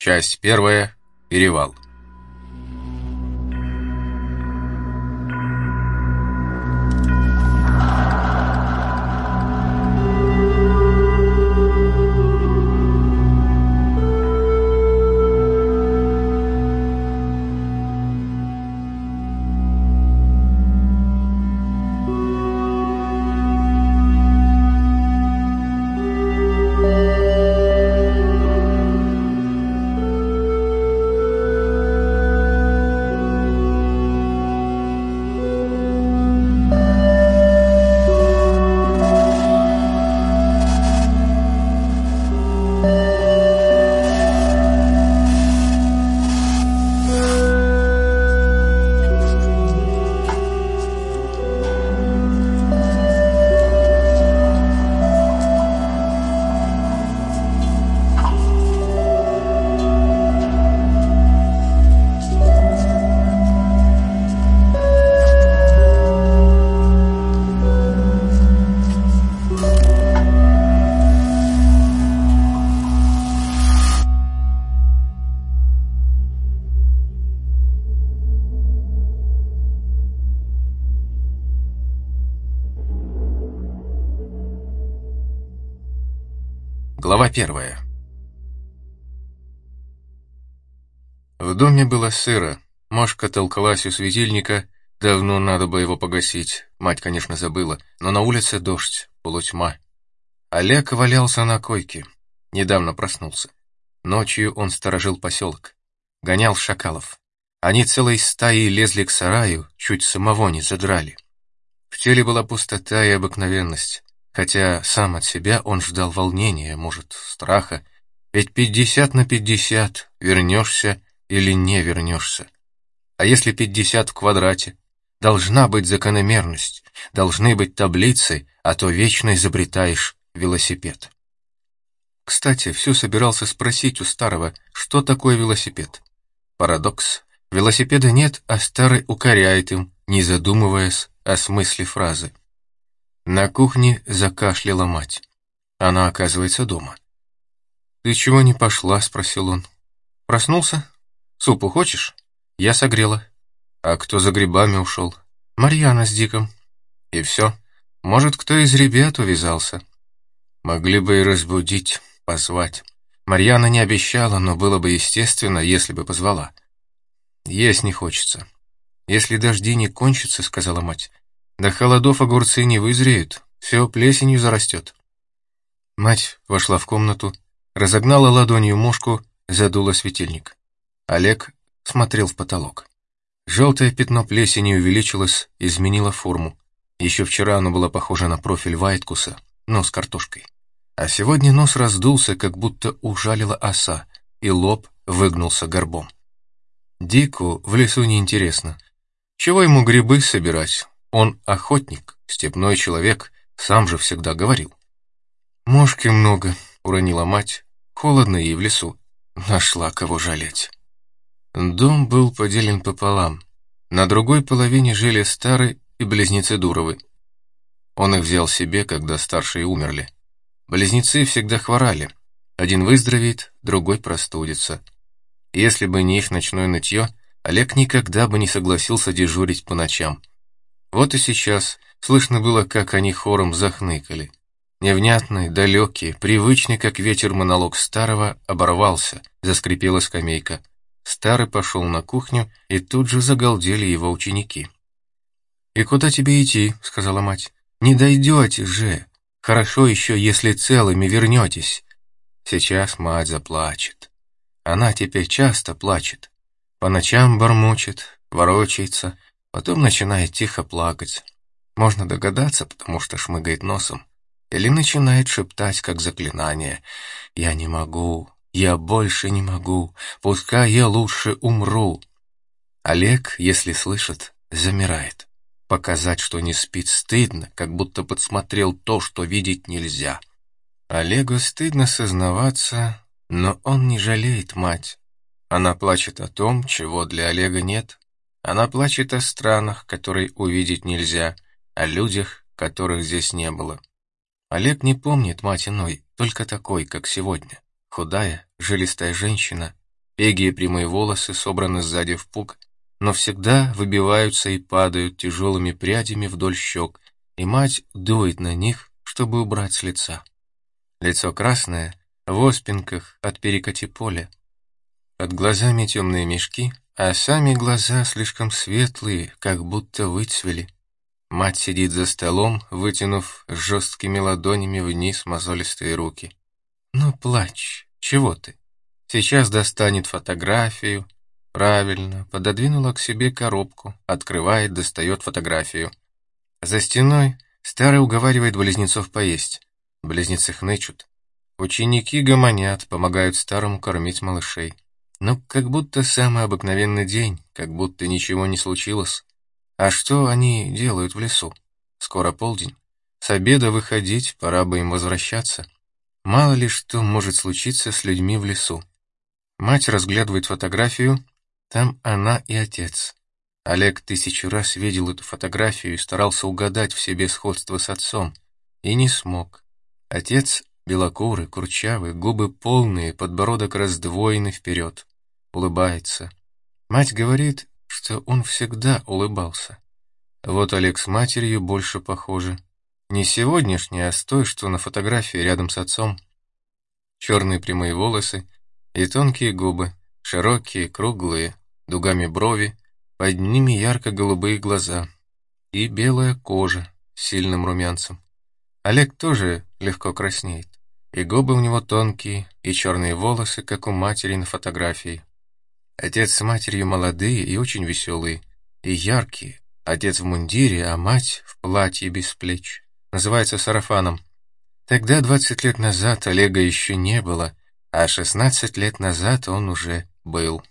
Часть первая. Перевал. Первая. В доме было сыро. Мошка толкалась у светильника. Давно надо бы его погасить. Мать, конечно, забыла. Но на улице дождь, полутьма. Олег валялся на койке. Недавно проснулся. Ночью он сторожил поселок. Гонял шакалов. Они целой стаей лезли к сараю, чуть самого не задрали. В теле была пустота и обыкновенность. Хотя сам от себя он ждал волнения, может, страха. Ведь пятьдесят на пятьдесят, вернешься или не вернешься. А если пятьдесят в квадрате? Должна быть закономерность, должны быть таблицы, а то вечно изобретаешь велосипед. Кстати, все собирался спросить у старого, что такое велосипед. Парадокс. Велосипеда нет, а старый укоряет им, не задумываясь о смысле фразы. На кухне закашляла мать. Она, оказывается, дома. «Ты чего не пошла?» — спросил он. «Проснулся? Супу хочешь?» Я согрела. «А кто за грибами ушел?» «Марьяна с Диком». «И все? Может, кто из ребят увязался?» «Могли бы и разбудить, позвать. Марьяна не обещала, но было бы естественно, если бы позвала». «Есть не хочется. Если дожди не кончатся, — сказала мать, до холодов огурцы не вызреют, все плесенью зарастет. Мать вошла в комнату, разогнала ладонью мушку, задула светильник. Олег смотрел в потолок. Желтое пятно плесени увеличилось, изменило форму. Еще вчера оно было похоже на профиль Вайткуса, но с картошкой. А сегодня нос раздулся, как будто ужалила оса, и лоб выгнулся горбом. Дику в лесу неинтересно. Чего ему грибы собирать? Он охотник, степной человек, сам же всегда говорил. «Мошки много», — уронила мать, — «холодно ей в лесу. Нашла кого жалеть». Дом был поделен пополам. На другой половине жили старый и близнецы Дуровы. Он их взял себе, когда старшие умерли. Близнецы всегда хворали. Один выздоровеет, другой простудится. Если бы не их ночное нытье, Олег никогда бы не согласился дежурить по ночам. Вот и сейчас слышно было, как они хором захныкали. Невнятный, далекий, привычный, как ветер монолог старого, оборвался, заскрипела скамейка. Старый пошел на кухню, и тут же загалдели его ученики. «И куда тебе идти?» — сказала мать. «Не дойдете же. Хорошо еще, если целыми вернетесь». Сейчас мать заплачет. Она теперь часто плачет. По ночам бормочет, ворочается, Потом начинает тихо плакать. Можно догадаться, потому что шмыгает носом. Или начинает шептать, как заклинание. «Я не могу, я больше не могу, пускай я лучше умру». Олег, если слышит, замирает. Показать, что не спит, стыдно, как будто подсмотрел то, что видеть нельзя. Олегу стыдно сознаваться, но он не жалеет мать. Она плачет о том, чего для Олега нет. Она плачет о странах, которые увидеть нельзя, о людях, которых здесь не было. Олег не помнит мать иной, только такой, как сегодня. Худая, жилистая женщина, Пегие прямые волосы собраны сзади в пук, но всегда выбиваются и падают тяжелыми прядями вдоль щек, и мать дует на них, чтобы убрать с лица. Лицо красное, в оспинках от перекати поля. Под глазами темные мешки, а сами глаза слишком светлые, как будто выцвели. Мать сидит за столом, вытянув жесткими ладонями вниз мозолистые руки. «Ну, плачь, чего ты?» Сейчас достанет фотографию. Правильно, пододвинула к себе коробку, открывает, достает фотографию. За стеной старый уговаривает близнецов поесть. Близнецы хнычут. Ученики гомонят, помогают старому кормить малышей. Ну, как будто самый обыкновенный день, как будто ничего не случилось. А что они делают в лесу? Скоро полдень. С обеда выходить, пора бы им возвращаться. Мало ли что может случиться с людьми в лесу. Мать разглядывает фотографию, там она и отец. Олег тысячу раз видел эту фотографию и старался угадать в себе сходство с отцом, и не смог. Отец белокурый, курчавый, губы полные, подбородок раздвоенный вперед, улыбается. Мать говорит, что он всегда улыбался. Вот Олег с матерью больше похожи. Не сегодняшний, а с той, что на фотографии рядом с отцом. Черные прямые волосы и тонкие губы, широкие, круглые, дугами брови, под ними ярко-голубые глаза и белая кожа с сильным румянцем. Олег тоже легко краснеет, и губы у него тонкие, и черные волосы, как у матери на фотографии. Отец с матерью молодые и очень веселые, и яркие. Отец в мундире, а мать в платье без плеч. Называется сарафаном. Тогда, двадцать лет назад, Олега еще не было, а шестнадцать лет назад он уже был.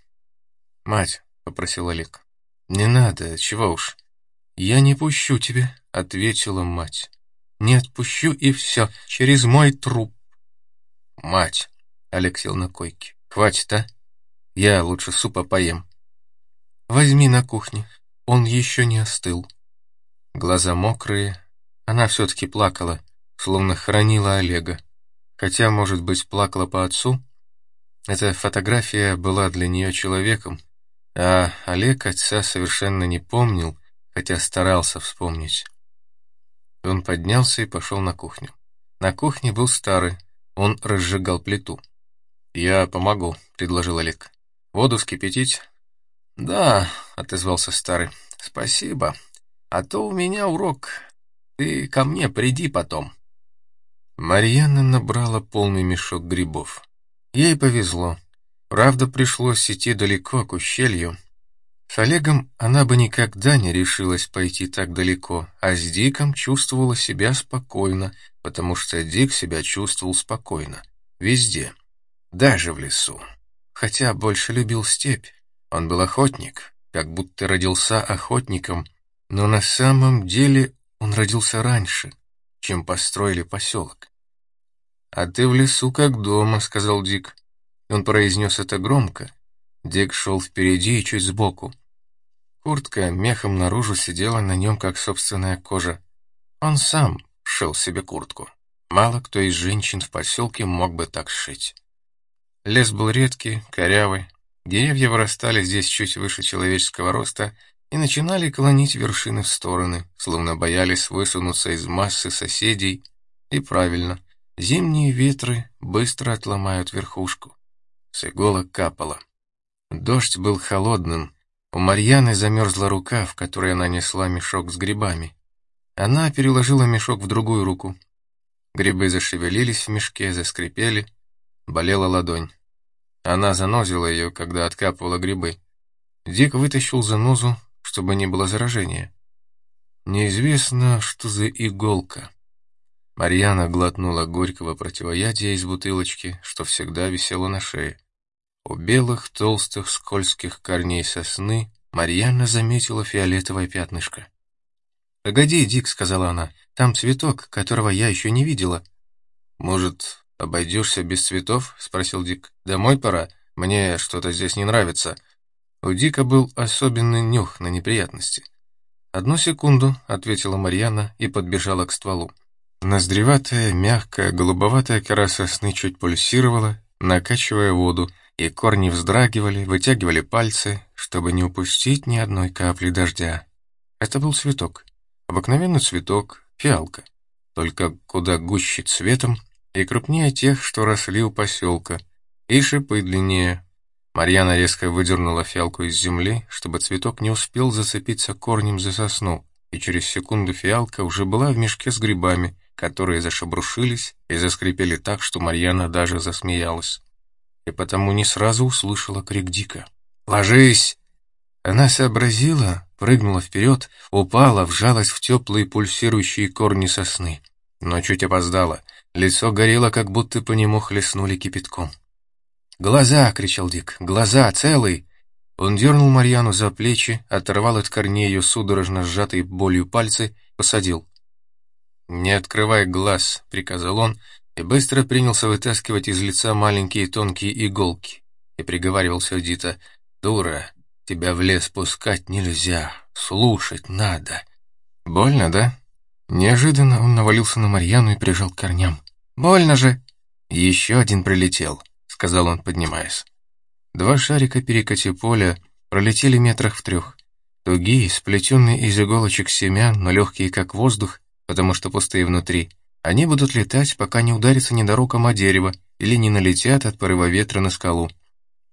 «Мать», — попросил Олег, — «не надо, чего уж». «Я не пущу тебя», — ответила мать. «Не отпущу и все, через мой труп». «Мать», — Олег сел на койке, — «хватит, а?» Я лучше супа поем. Возьми на кухне, он еще не остыл. Глаза мокрые, она все-таки плакала, словно хранила Олега. Хотя, может быть, плакала по отцу. Эта фотография была для нее человеком, а Олег отца совершенно не помнил, хотя старался вспомнить. Он поднялся и пошел на кухню. На кухне был старый, он разжигал плиту. «Я помогу», — предложил Олег. Воду вскипятить?» «Да», — отозвался старый, — «спасибо. А то у меня урок. Ты ко мне приди потом». Марьяна набрала полный мешок грибов. Ей повезло. Правда, пришлось идти далеко, к ущелью. С Олегом она бы никогда не решилась пойти так далеко, а с Диком чувствовала себя спокойно, потому что Дик себя чувствовал спокойно. Везде. Даже в лесу хотя больше любил степь. Он был охотник, как будто родился охотником, но на самом деле он родился раньше, чем построили поселок. «А ты в лесу как дома», — сказал Дик. Он произнес это громко. Дик шел впереди и чуть сбоку. Куртка мехом наружу сидела на нем, как собственная кожа. Он сам шел себе куртку. Мало кто из женщин в поселке мог бы так сшить. Лес был редкий, корявый. Деревья вырастали здесь чуть выше человеческого роста и начинали клонить вершины в стороны, словно боялись высунуться из массы соседей. И правильно, зимние ветры быстро отломают верхушку. С иголок капало. Дождь был холодным. У Марьяны замерзла рука, в которой она несла мешок с грибами. Она переложила мешок в другую руку. Грибы зашевелились в мешке, заскрипели — Болела ладонь. Она занозила ее, когда откапывала грибы. Дик вытащил занозу, чтобы не было заражения. Неизвестно, что за иголка. Марьяна глотнула горького противоядия из бутылочки, что всегда висело на шее. У белых, толстых, скользких корней сосны Марьяна заметила фиолетовое пятнышко. «Погоди, Дик», — сказала она, — «там цветок, которого я еще не видела». «Может, «Обойдешься без цветов?» — спросил Дик. «Домой пора. Мне что-то здесь не нравится». У Дика был особенный нюх на неприятности. «Одну секунду», — ответила Марьяна и подбежала к стволу. Ноздреватая, мягкая, голубоватая кора сосны чуть пульсировала, накачивая воду, и корни вздрагивали, вытягивали пальцы, чтобы не упустить ни одной капли дождя. Это был цветок. Обыкновенный цветок, фиалка. Только куда гуще цветом и крупнее тех, что росли у поселка, и шипы длиннее. Марьяна резко выдернула фиалку из земли, чтобы цветок не успел зацепиться корнем за сосну, и через секунду фиалка уже была в мешке с грибами, которые зашебрушились и заскрипели так, что Марьяна даже засмеялась. И потому не сразу услышала крик Дика. «Ложись!» Она сообразила, прыгнула вперед, упала, вжалась в теплые пульсирующие корни сосны. Но чуть опоздала. Лицо горело, как будто по нему хлестнули кипятком. «Глаза!» — кричал Дик. «Глаза! Целый!» Он дернул Марьяну за плечи, оторвал от корней ее судорожно сжатые болью пальцы, посадил. «Не открывай глаз», — приказал он, и быстро принялся вытаскивать из лица маленькие тонкие иголки. И приговаривал сердито, «Дура, тебя в лес пускать нельзя, слушать надо». «Больно, да?» Неожиданно он навалился на Марьяну и прижал к корням. «Больно же!» «Еще один прилетел», — сказал он, поднимаясь. Два шарика перекати поля пролетели метрах в трех. Тугие, сплетенные из иголочек семян, но легкие как воздух, потому что пустые внутри. Они будут летать, пока не ударятся недороком о дерево или не налетят от порыва ветра на скалу.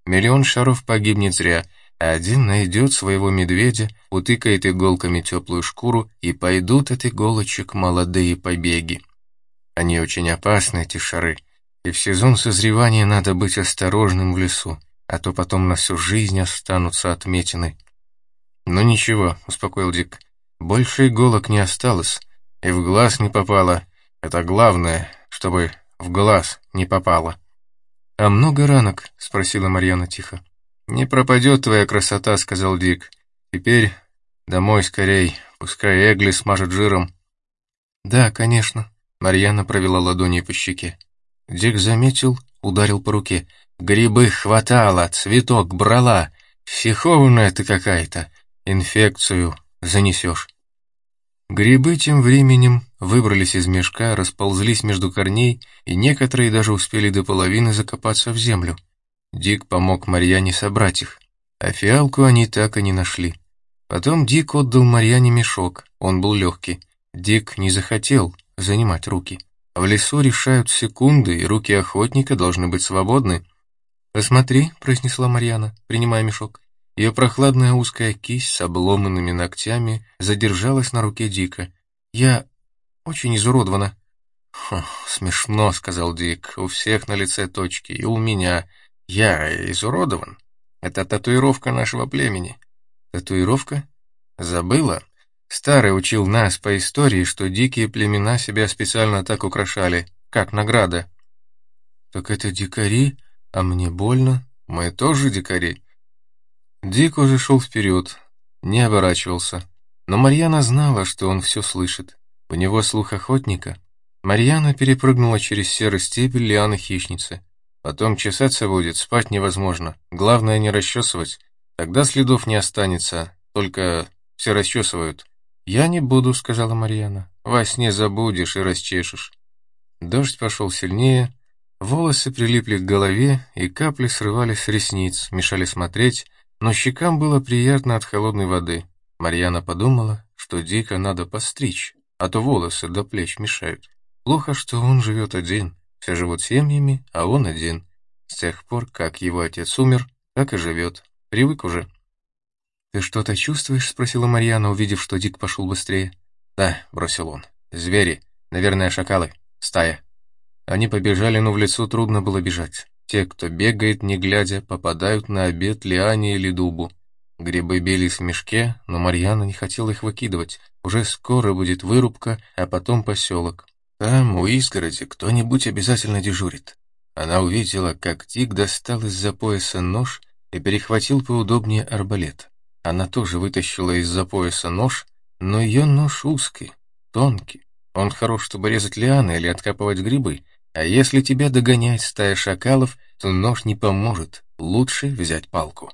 Миллион шаров погибнет зря, один найдет своего медведя, утыкает иголками теплую шкуру, и пойдут от иголочек молодые побеги. Они очень опасны, эти шары, и в сезон созревания надо быть осторожным в лесу, а то потом на всю жизнь останутся отметины. «Ну ничего», — успокоил Дик, — «больше иголок не осталось, и в глаз не попало. Это главное, чтобы в глаз не попало. «А много ранок?» — спросила Марьяна тихо. «Не пропадет твоя красота», — сказал Дик. «Теперь домой скорей, пускай Эгли смажет жиром». «Да, конечно», — Марьяна провела ладонью по щеке. Дик заметил, ударил по руке. «Грибы хватало, цветок брала. Психованная ты какая-то. Инфекцию занесешь». Грибы тем временем выбрались из мешка, расползлись между корней, и некоторые даже успели до половины закопаться в землю. Дик помог Марьяне собрать их, а фиалку они так и не нашли. Потом Дик отдал Марьяне мешок, он был легкий. Дик не захотел занимать руки. В лесу решают секунды, и руки охотника должны быть свободны. «Посмотри», — произнесла Марьяна, принимая мешок. Ее прохладная узкая кисть с обломанными ногтями задержалась на руке Дика. «Я очень изуродована». «Смешно», — сказал Дик. «У всех на лице точки, и у меня. Я изуродован. Это татуировка нашего племени». «Татуировка? Забыла?» Старый учил нас по истории, что дикие племена себя специально так украшали, как награда. «Так это дикари, а мне больно. Мы тоже дикари». Дик уже шел вперед, не оборачивался. Но Марьяна знала, что он все слышит. У него слух охотника. Марьяна перепрыгнула через серый стебель лианы хищницы. Потом чесаться будет, спать невозможно. Главное не расчесывать. Тогда следов не останется, только все расчесывают. «Я не буду», — сказала Марьяна. «Во сне забудешь и расчешешь». Дождь пошел сильнее, волосы прилипли к голове, и капли срывались с ресниц, мешали смотреть, но щекам было приятно от холодной воды. Марьяна подумала, что Дика надо постричь, а то волосы до плеч мешают. Плохо, что он живет один. Все живут семьями, а он один. С тех пор, как его отец умер, так и живет. Привык уже. «Ты что-то чувствуешь?» — спросила Марьяна, увидев, что Дик пошел быстрее. «Да», — бросил он. «Звери. Наверное, шакалы. Стая». Они побежали, но в лесу трудно было бежать. Те, кто бегает, не глядя, попадают на обед лиане или дубу. Грибы бились в мешке, но Марьяна не хотела их выкидывать. Уже скоро будет вырубка, а потом поселок. Там, у изгороди, кто-нибудь обязательно дежурит. Она увидела, как Тик достал из-за пояса нож и перехватил поудобнее арбалет. Она тоже вытащила из-за пояса нож, но ее нож узкий, тонкий. Он хорош, чтобы резать лианы или откапывать грибы, а если тебя догоняет стая шакалов, то нож не поможет, лучше взять палку.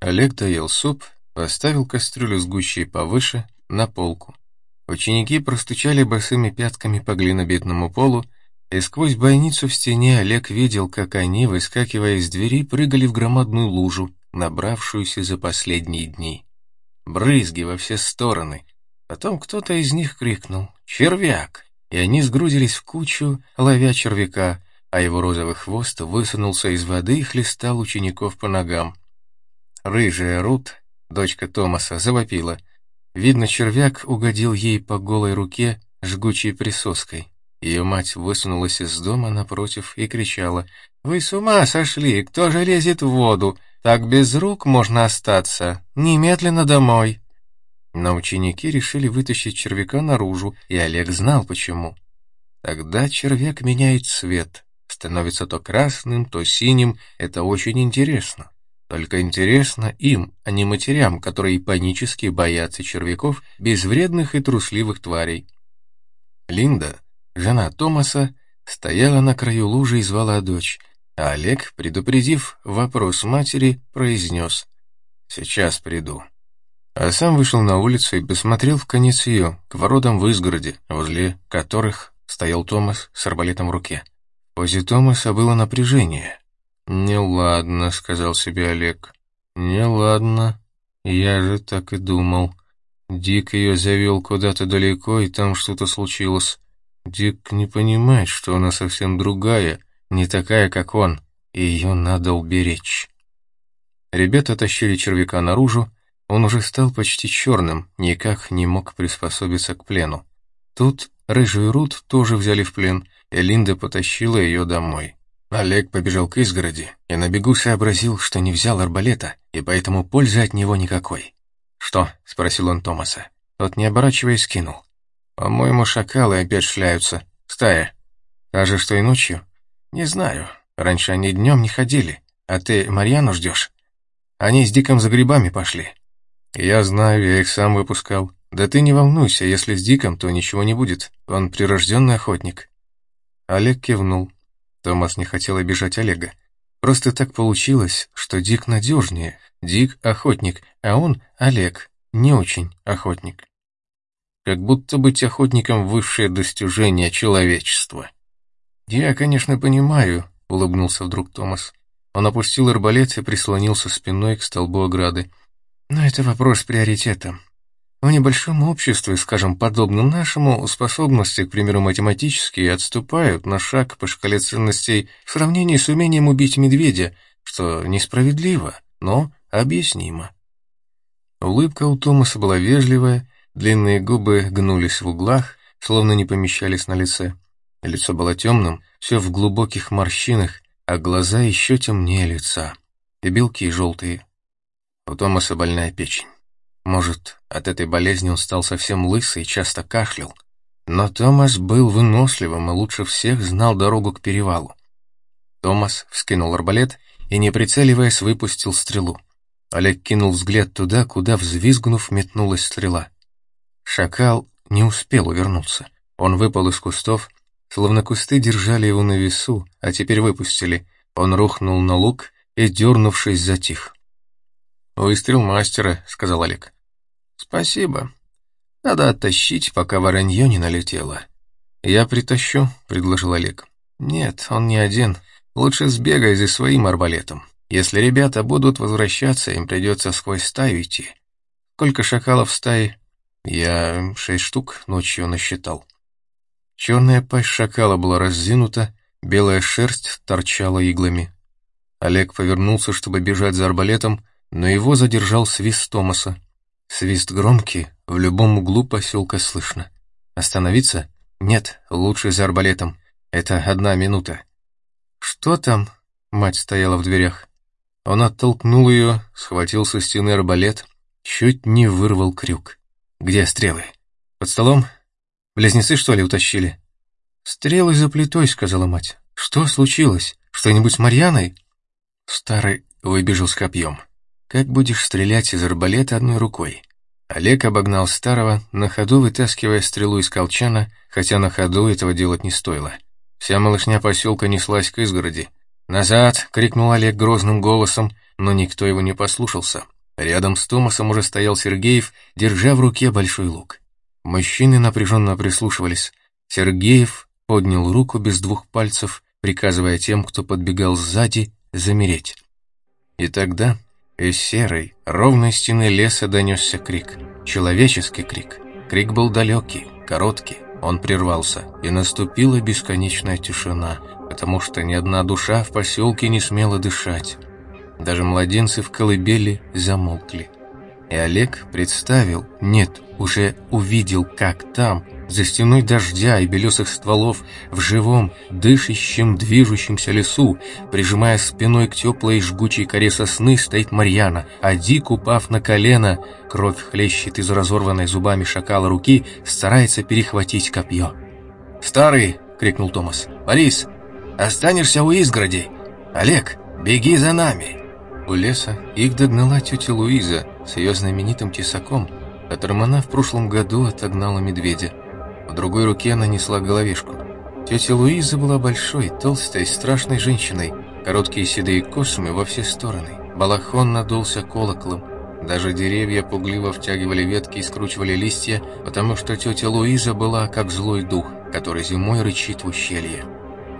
Олег доел суп, поставил кастрюлю с гущей повыше, на полку. Ученики простучали босыми пятками по глинобитному полу, и сквозь бойницу в стене Олег видел, как они, выскакивая из двери, прыгали в громадную лужу, набравшуюся за последние дни. Брызги во все стороны. Потом кто-то из них крикнул «Червяк!», и они сгрудились в кучу, ловя червяка, а его розовый хвост высунулся из воды и хлестал учеников по ногам. Рыжая Рут, дочка Томаса, завопила. Видно, червяк угодил ей по голой руке жгучей присоской. Ее мать высунулась из дома напротив и кричала. «Вы с ума сошли! Кто же лезет в воду? Так без рук можно остаться! Немедленно домой!» Но ученики решили вытащить червяка наружу, и Олег знал почему. Тогда червяк меняет цвет, становится то красным, то синим, это очень интересно. Только интересно им, а не матерям, которые панически боятся червяков, безвредных и трусливых тварей. Линда, жена Томаса, стояла на краю лужи и звала дочь, а Олег, предупредив вопрос матери, произнес «Сейчас приду». А сам вышел на улицу и посмотрел в конец ее, к воротам в изгороде, возле которых стоял Томас с арбалетом в руке. В позе Томаса было напряжение. «Неладно», — сказал себе Олег. «Неладно. Я же так и думал». Дик ее завел куда-то далеко, и там что-то случилось. Дик не понимает, что она совсем другая, не такая, как он, ее надо уберечь. Ребята тащили червяка наружу, он уже стал почти черным, никак не мог приспособиться к плену. Тут рыжую Рут тоже взяли в плен, и Линда потащила ее домой. Олег побежал к изгороди и на бегу сообразил, что не взял арбалета, и поэтому пользы от него никакой. «Что?» — спросил он Томаса. Тот, не оборачиваясь, кинул. «По-моему, шакалы опять шляются. Стая. Та же, что и ночью?» «Не знаю. Раньше они днем не ходили. А ты Марьяну ждешь?» «Они с Диком за грибами пошли». «Я знаю, я их сам выпускал. Да ты не волнуйся, если с Диком, то ничего не будет. Он прирожденный охотник». Олег кивнул. Томас не хотел обижать Олега. Просто так получилось, что Дик надежнее, Дик — охотник, а он, Олег, не очень охотник. Как будто быть охотником — высшее достижение человечества. «Я, конечно, понимаю», — улыбнулся вдруг Томас. Он опустил арбалет и прислонился спиной к столбу ограды. «Но это вопрос приоритета. В небольшом обществе, скажем, подобном нашему, способности, к примеру, математические, отступают на шаг по шкале ценностей в сравнении с умением убить медведя, что несправедливо, но Объяснимо. Улыбка у Томаса была вежливая, длинные губы гнулись в углах, словно не помещались на лице. Лицо было темным, все в глубоких морщинах, а глаза еще темнее лица, и белки желтые. У Томаса больная печень. Может, от этой болезни он стал совсем лысый и часто кашлял. Но Томас был выносливым и лучше всех знал дорогу к перевалу. Томас вскинул арбалет и, не прицеливаясь, выпустил стрелу. Олег кинул взгляд туда, куда, взвизгнув, метнулась стрела. Шакал не успел увернуться. Он выпал из кустов, словно кусты держали его на весу, а теперь выпустили. Он рухнул на лук и, дернувшись, затих. «Выстрел мастера», — сказал Олег. «Спасибо. Надо оттащить, пока воронье не налетело». «Я притащу», — предложил Олег. «Нет, он не один. Лучше сбегай за своим арбалетом». Если ребята будут возвращаться, им придется сквозь стаю идти. Сколько шакалов в стае? Я шесть штук ночью насчитал. Черная пасть шакала была раздвинута, белая шерсть торчала иглами. Олег повернулся, чтобы бежать за арбалетом, но его задержал свист Томаса. Свист громкий, в любом углу поселка слышно. Остановиться? Нет, лучше за арбалетом. Это одна минута. «Что там?» — мать стояла в дверях. Он оттолкнул ее, схватил со стены арбалет, чуть не вырвал крюк. «Где стрелы? Под столом? Близнецы, что ли, утащили?» «Стрелы за плитой», — сказала мать. «Что случилось? Что-нибудь с Марьяной?» Старый выбежал с копьем. «Как будешь стрелять из арбалета одной рукой?» Олег обогнал старого, на ходу вытаскивая стрелу из колчана, хотя на ходу этого делать не стоило. Вся малышня поселка неслась к изгороди, «Назад!» — крикнул Олег грозным голосом, но никто его не послушался. Рядом с Томасом уже стоял Сергеев, держа в руке большой лук. Мужчины напряженно прислушивались. Сергеев поднял руку без двух пальцев, приказывая тем, кто подбегал сзади, замереть. И тогда из серой, ровной стены леса донесся крик. Человеческий крик. Крик был далекий, короткий. Он прервался, и наступила бесконечная тишина, потому что ни одна душа в поселке не смела дышать. Даже младенцы в колыбели замолкли. И Олег представил, нет, уже увидел, как там, за стеной дождя и белесых стволов, в живом, дышащем, движущемся лесу, прижимая спиной к теплой жгучей коре сосны, стоит Марьяна, а Дик, упав на колено, кровь хлещет из разорванной зубами шакала руки, старается перехватить копье. «Старый!» — крикнул Томас. «Борис, останешься у изгородей! Олег, беги за нами!» У леса их догнала тетя Луиза с ее знаменитым тесаком, которым она в прошлом году отогнала медведя. В другой руке она несла головешку. Тетя Луиза была большой, толстой, страшной женщиной, короткие седые космы во все стороны. Балахон надулся колоколом. Даже деревья пугливо втягивали ветки и скручивали листья, потому что тетя Луиза была как злой дух, который зимой рычит в ущелье.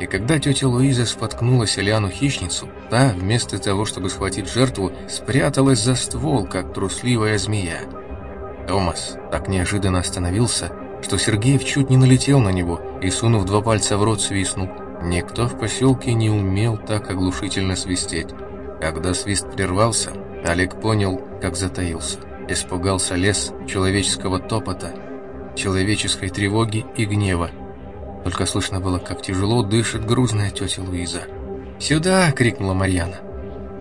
И когда тетя Луиза споткнулась о лиану-хищницу, та, вместо того, чтобы схватить жертву, спряталась за ствол, как трусливая змея. Томас так неожиданно остановился, что Сергеев чуть не налетел на него и, сунув два пальца в рот, свистнул. Никто в поселке не умел так оглушительно свистеть. Когда свист прервался, Олег понял, как затаился. Испугался лес человеческого топота, человеческой тревоги и гнева, только слышно было, как тяжело дышит грузная тетя Луиза. «Сюда!» — крикнула Марьяна.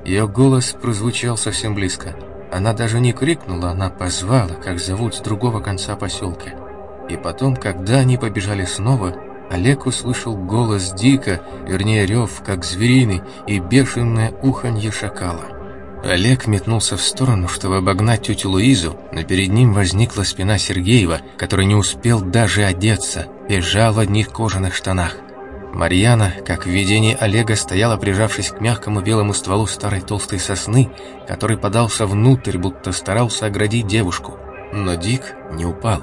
Ее голос прозвучал совсем близко. Она даже не крикнула, она позвала, как зовут с другого конца поселка. И потом, когда они побежали снова, Олег услышал голос дико, вернее рев, как звериный, и бешеное уханье шакала. Олег метнулся в сторону, чтобы обогнать тетю Луизу, но перед ним возникла спина Сергеева, который не успел даже одеться, бежал в одних кожаных штанах. Марьяна, как в видении Олега, стояла, прижавшись к мягкому белому стволу старой толстой сосны, который подался внутрь, будто старался оградить девушку. Но Дик не упал.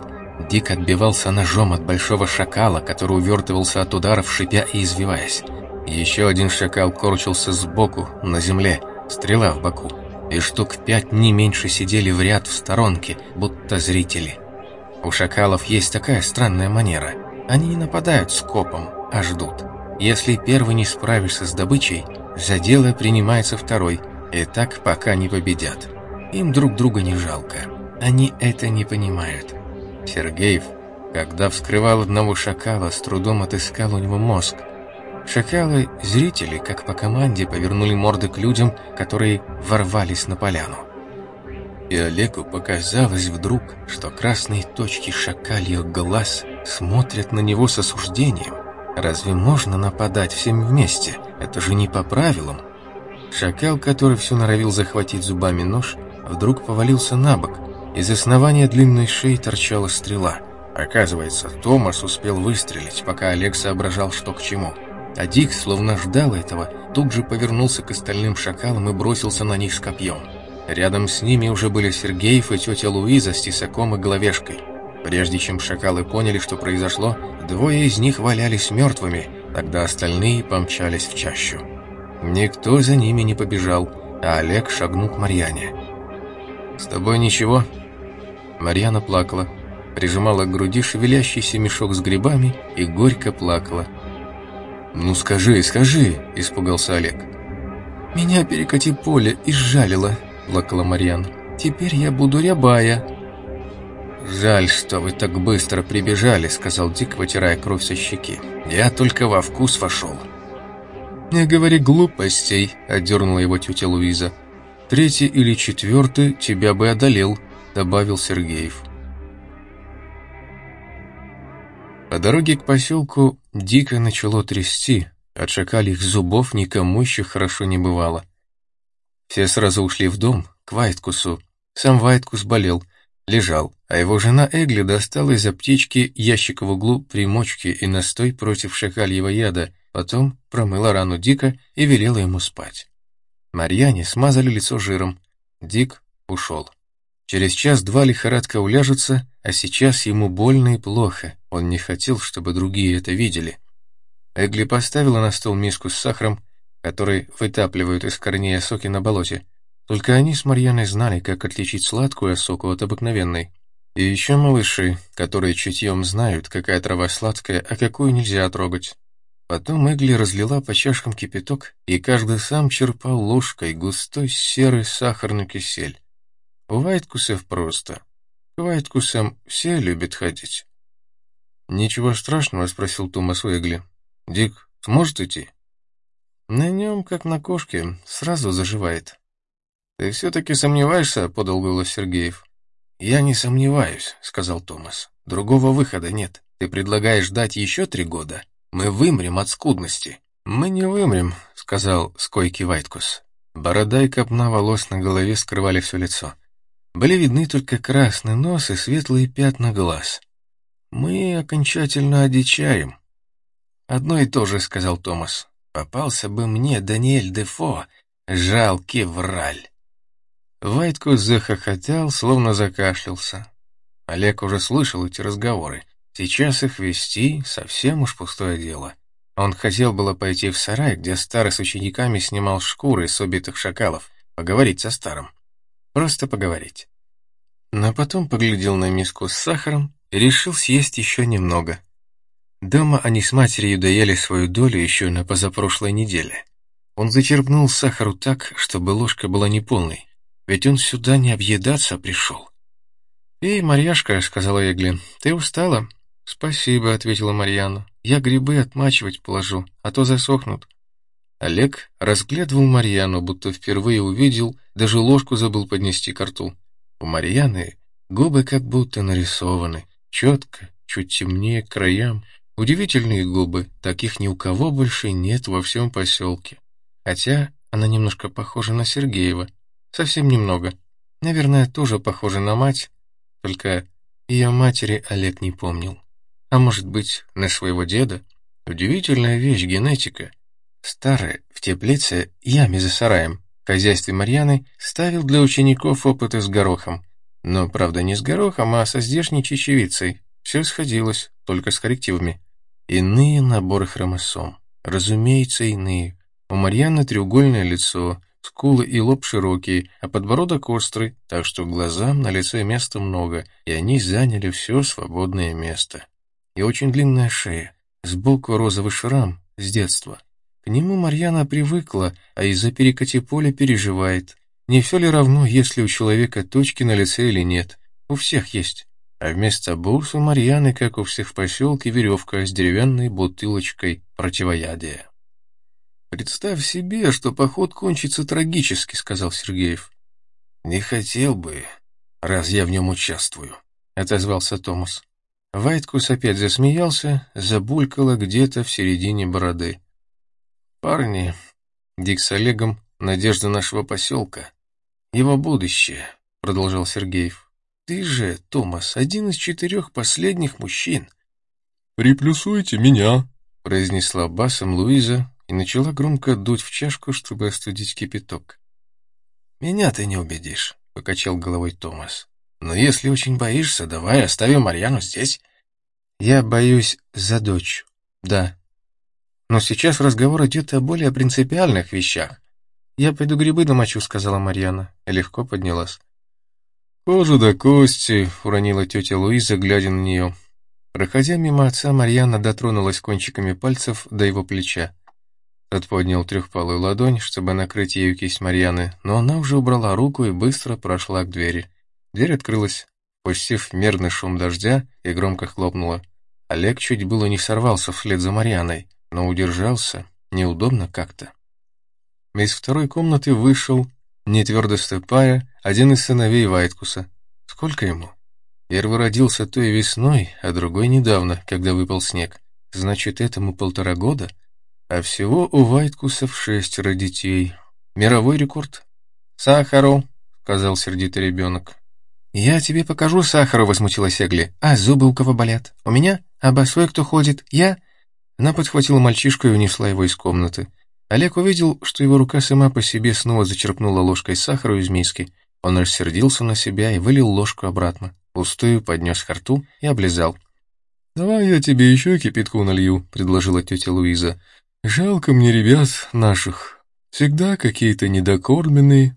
Дик отбивался ножом от большого шакала, который увертывался от ударов, шипя и извиваясь. Еще один шакал корчился сбоку, на земле, стрела в боку, и штук пять не меньше сидели в ряд в сторонке, будто зрители. У шакалов есть такая странная манера. Они не нападают скопом, а ждут. Если первый не справишься с добычей, за дело принимается второй, и так пока не победят. Им друг друга не жалко. Они это не понимают. Сергеев, когда вскрывал одного шакала, с трудом отыскал у него мозг, Шакалы, зрители, как по команде, повернули морды к людям, которые ворвались на поляну. И Олегу показалось вдруг, что красные точки шакальих глаз смотрят на него с осуждением. Разве можно нападать всем вместе? Это же не по правилам. Шакал, который все норовил захватить зубами нож, вдруг повалился на бок. Из основания длинной шеи торчала стрела. Оказывается, Томас успел выстрелить, пока Олег соображал, что к чему. А Дик, словно ждал этого, тут же повернулся к остальным шакалам и бросился на них с копьем. Рядом с ними уже были Сергеев и тетя Луиза с тесаком и головешкой. Прежде чем шакалы поняли, что произошло, двое из них валялись мертвыми, тогда остальные помчались в чащу. Никто за ними не побежал, а Олег шагнул к Марьяне. «С тобой ничего?» Марьяна плакала, прижимала к груди шевелящийся мешок с грибами и горько плакала. «Ну скажи, скажи!» – испугался Олег. «Меня перекати поле и сжалило», – плакала Марьян. «Теперь я буду рябая». «Жаль, что вы так быстро прибежали», – сказал Дик, вытирая кровь со щеки. «Я только во вкус вошел». «Не говори глупостей», – отдернула его тетя Луиза. «Третий или четвертый тебя бы одолел», – добавил Сергеев. По дороге к поселку дико начало трясти, от шакалих зубов никому еще хорошо не бывало. Все сразу ушли в дом, к Вайткусу. Сам Вайткус болел, лежал, а его жена Эгли достала из аптечки ящик в углу примочки и настой против шакальего яда, потом промыла рану Дика и велела ему спать. Марьяне смазали лицо жиром. Дик ушел. Через час-два лихорадка уляжется, а сейчас ему больно и плохо. Он не хотел, чтобы другие это видели. Эгли поставила на стол миску с сахаром, который вытапливают из корней осоки на болоте. Только они с Марьяной знали, как отличить сладкую осоку от обыкновенной. И еще малыши, которые чутьем знают, какая трава сладкая, а какую нельзя трогать. Потом Эгли разлила по чашкам кипяток, и каждый сам черпал ложкой густой серый сахарный кисель. У Вайткусов просто. К Вайткусам все любят ходить. «Ничего страшного?» — спросил Томас у Эгли. «Дик сможет идти?» «На нем, как на кошке, сразу заживает». «Ты все-таки сомневаешься?» — подал голос Сергеев. «Я не сомневаюсь», — сказал Томас. «Другого выхода нет. Ты предлагаешь дать еще три года? Мы вымрем от скудности». «Мы не вымрем», — сказал скойкий Вайткус. Борода и копна волос на голове скрывали все лицо. Были видны только красный нос и светлые пятна глаз. «Мы окончательно одичаем». «Одно и то же», — сказал Томас. «Попался бы мне Даниэль Дефо, жалкий враль». Вайтко захохотал, словно закашлялся. Олег уже слышал эти разговоры. Сейчас их вести совсем уж пустое дело. Он хотел было пойти в сарай, где старый с учениками снимал шкуры с убитых шакалов, поговорить со старым. Просто поговорить. Но потом поглядел на миску с сахаром и решил съесть еще немного. Дома они с матерью доели свою долю еще на позапрошлой неделе. Он зачерпнул сахару так, чтобы ложка была неполной. Ведь он сюда не объедаться пришел. «Эй, Марьяшка», — сказала Эгли, — «ты устала?» «Спасибо», — ответила Марьяна. «Я грибы отмачивать положу, а то засохнут». Олег разглядывал Марьяну, будто впервые увидел, даже ложку забыл поднести к рту. У Марьяны губы как будто нарисованы, четко, чуть темнее к краям. Удивительные губы, таких ни у кого больше нет во всем поселке. Хотя она немножко похожа на Сергеева, Совсем немного. Наверное, тоже похожа на мать, только ее матери Олег не помнил. А может быть, на своего деда? Удивительная вещь генетика. Старая, в теплице, яме за сараем, в хозяйстве Марьяны ставил для учеников опыты с горохом. Но, правда, не с горохом, а со здешней чечевицей. Все сходилось, только с коррективами. Иные наборы хромосом. Разумеется, иные. У Марьяны треугольное лицо, Скулы и лоб широкие, а подбородок острый, так что глазам на лице места много, и они заняли все свободное место. И очень длинная шея, сбоку розовый шрам с детства. К нему Марьяна привыкла, а из-за перекати поля переживает. Не все ли равно, если у человека точки на лице или нет? У всех есть. А вместо бус у Марьяны, как у всех в поселке, веревка с деревянной бутылочкой противоядия. «Представь себе, что поход кончится трагически», — сказал Сергеев. «Не хотел бы, раз я в нем участвую», — отозвался Томас. Вайткус опять засмеялся, забулькало где-то в середине бороды. «Парни, Дик с Олегом — надежда нашего поселка. Его будущее», — продолжал Сергеев. «Ты же, Томас, один из четырех последних мужчин». «Приплюсуйте меня», — произнесла басом Луиза, и начала громко дуть в чашку, чтобы остудить кипяток. «Меня ты не убедишь», — покачал головой Томас. «Но если очень боишься, давай оставим Марьяну здесь». «Я боюсь за дочь, да. Но сейчас разговор идет о более принципиальных вещах. Я пойду грибы домочу», — сказала Марьяна, и легко поднялась. «Кожу до кости», — уронила тетя Луиза, глядя на нее. Проходя мимо отца, Марьяна дотронулась кончиками пальцев до его плеча. Тот поднял трехпалую ладонь, чтобы накрыть ею кисть Марьяны, но она уже убрала руку и быстро прошла к двери. Дверь открылась, пустив мерный шум дождя, и громко хлопнула. Олег чуть было не сорвался вслед за Марьяной, но удержался, неудобно как-то. Из второй комнаты вышел, не твердо ступая, один из сыновей Вайткуса. Сколько ему? Первый родился той весной, а другой недавно, когда выпал снег. Значит, этому полтора года — а всего у Вайткусов шестеро детей. Мировой рекорд. «Сахару», — сказал сердитый ребенок. «Я тебе покажу сахару», — возмутилась Эгли. «А зубы у кого болят? У меня? А босой кто ходит? Я?» Она подхватила мальчишку и унесла его из комнаты. Олег увидел, что его рука сама по себе снова зачерпнула ложкой сахара из миски. Он рассердился на себя и вылил ложку обратно. Пустую поднес к рту и облизал. «Давай я тебе еще кипятку налью», — предложила тетя Луиза. «Жалко мне ребят наших. Всегда какие-то недокормленные».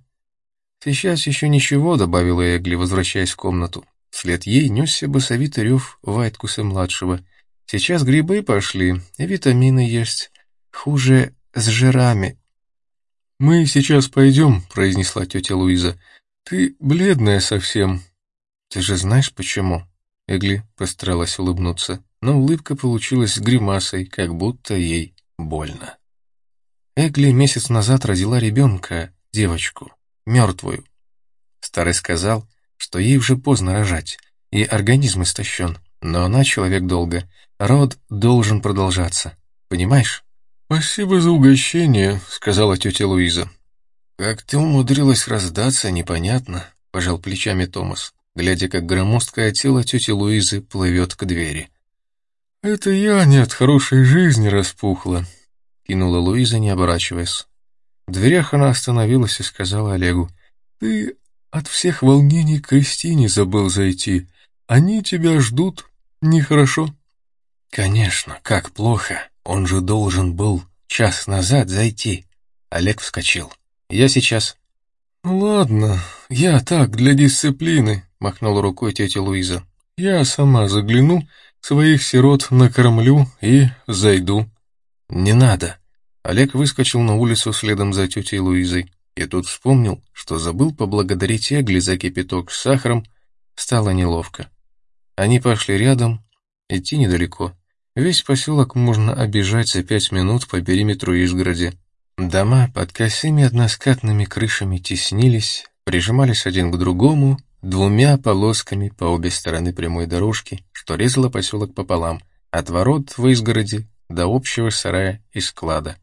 «Сейчас еще ничего», — добавила Эгли, возвращаясь в комнату. Вслед ей несся басовитый рев Вайткуса-младшего. «Сейчас грибы пошли, витамины есть. Хуже с жирами». «Мы сейчас пойдем», — произнесла тетя Луиза. «Ты бледная совсем». «Ты же знаешь, почему?» Эгли постаралась улыбнуться, но улыбка получилась гримасой, как будто ей больно. Эгли месяц назад родила ребенка, девочку, мертвую. Старый сказал, что ей уже поздно рожать, и организм истощен, но она человек долго. Род должен продолжаться, понимаешь? «Спасибо за угощение», — сказала тетя Луиза. «Как ты умудрилась раздаться, непонятно», — пожал плечами Томас, глядя, как громоздкое тело тети Луизы плывет к двери. «Это я не от хорошей жизни распухла», — кинула Луиза, не оборачиваясь. В дверях она остановилась и сказала Олегу, «Ты от всех волнений к Кристине забыл зайти. Они тебя ждут. Нехорошо». «Конечно, как плохо. Он же должен был час назад зайти». Олег вскочил. «Я сейчас». «Ладно, я так, для дисциплины», — махнула рукой тетя Луиза. «Я сама загляну, своих сирот накормлю и зайду». «Не надо». Олег выскочил на улицу следом за тетей Луизой. И тут вспомнил, что забыл поблагодарить Эгли за кипяток с сахаром, стало неловко. Они пошли рядом, идти недалеко. Весь поселок можно обижать за пять минут по периметру изгороди. Дома под косыми односкатными крышами теснились, прижимались один к другому двумя полосками по обе стороны прямой дорожки, что резала поселок пополам, от ворот в изгороди до общего сарая и склада.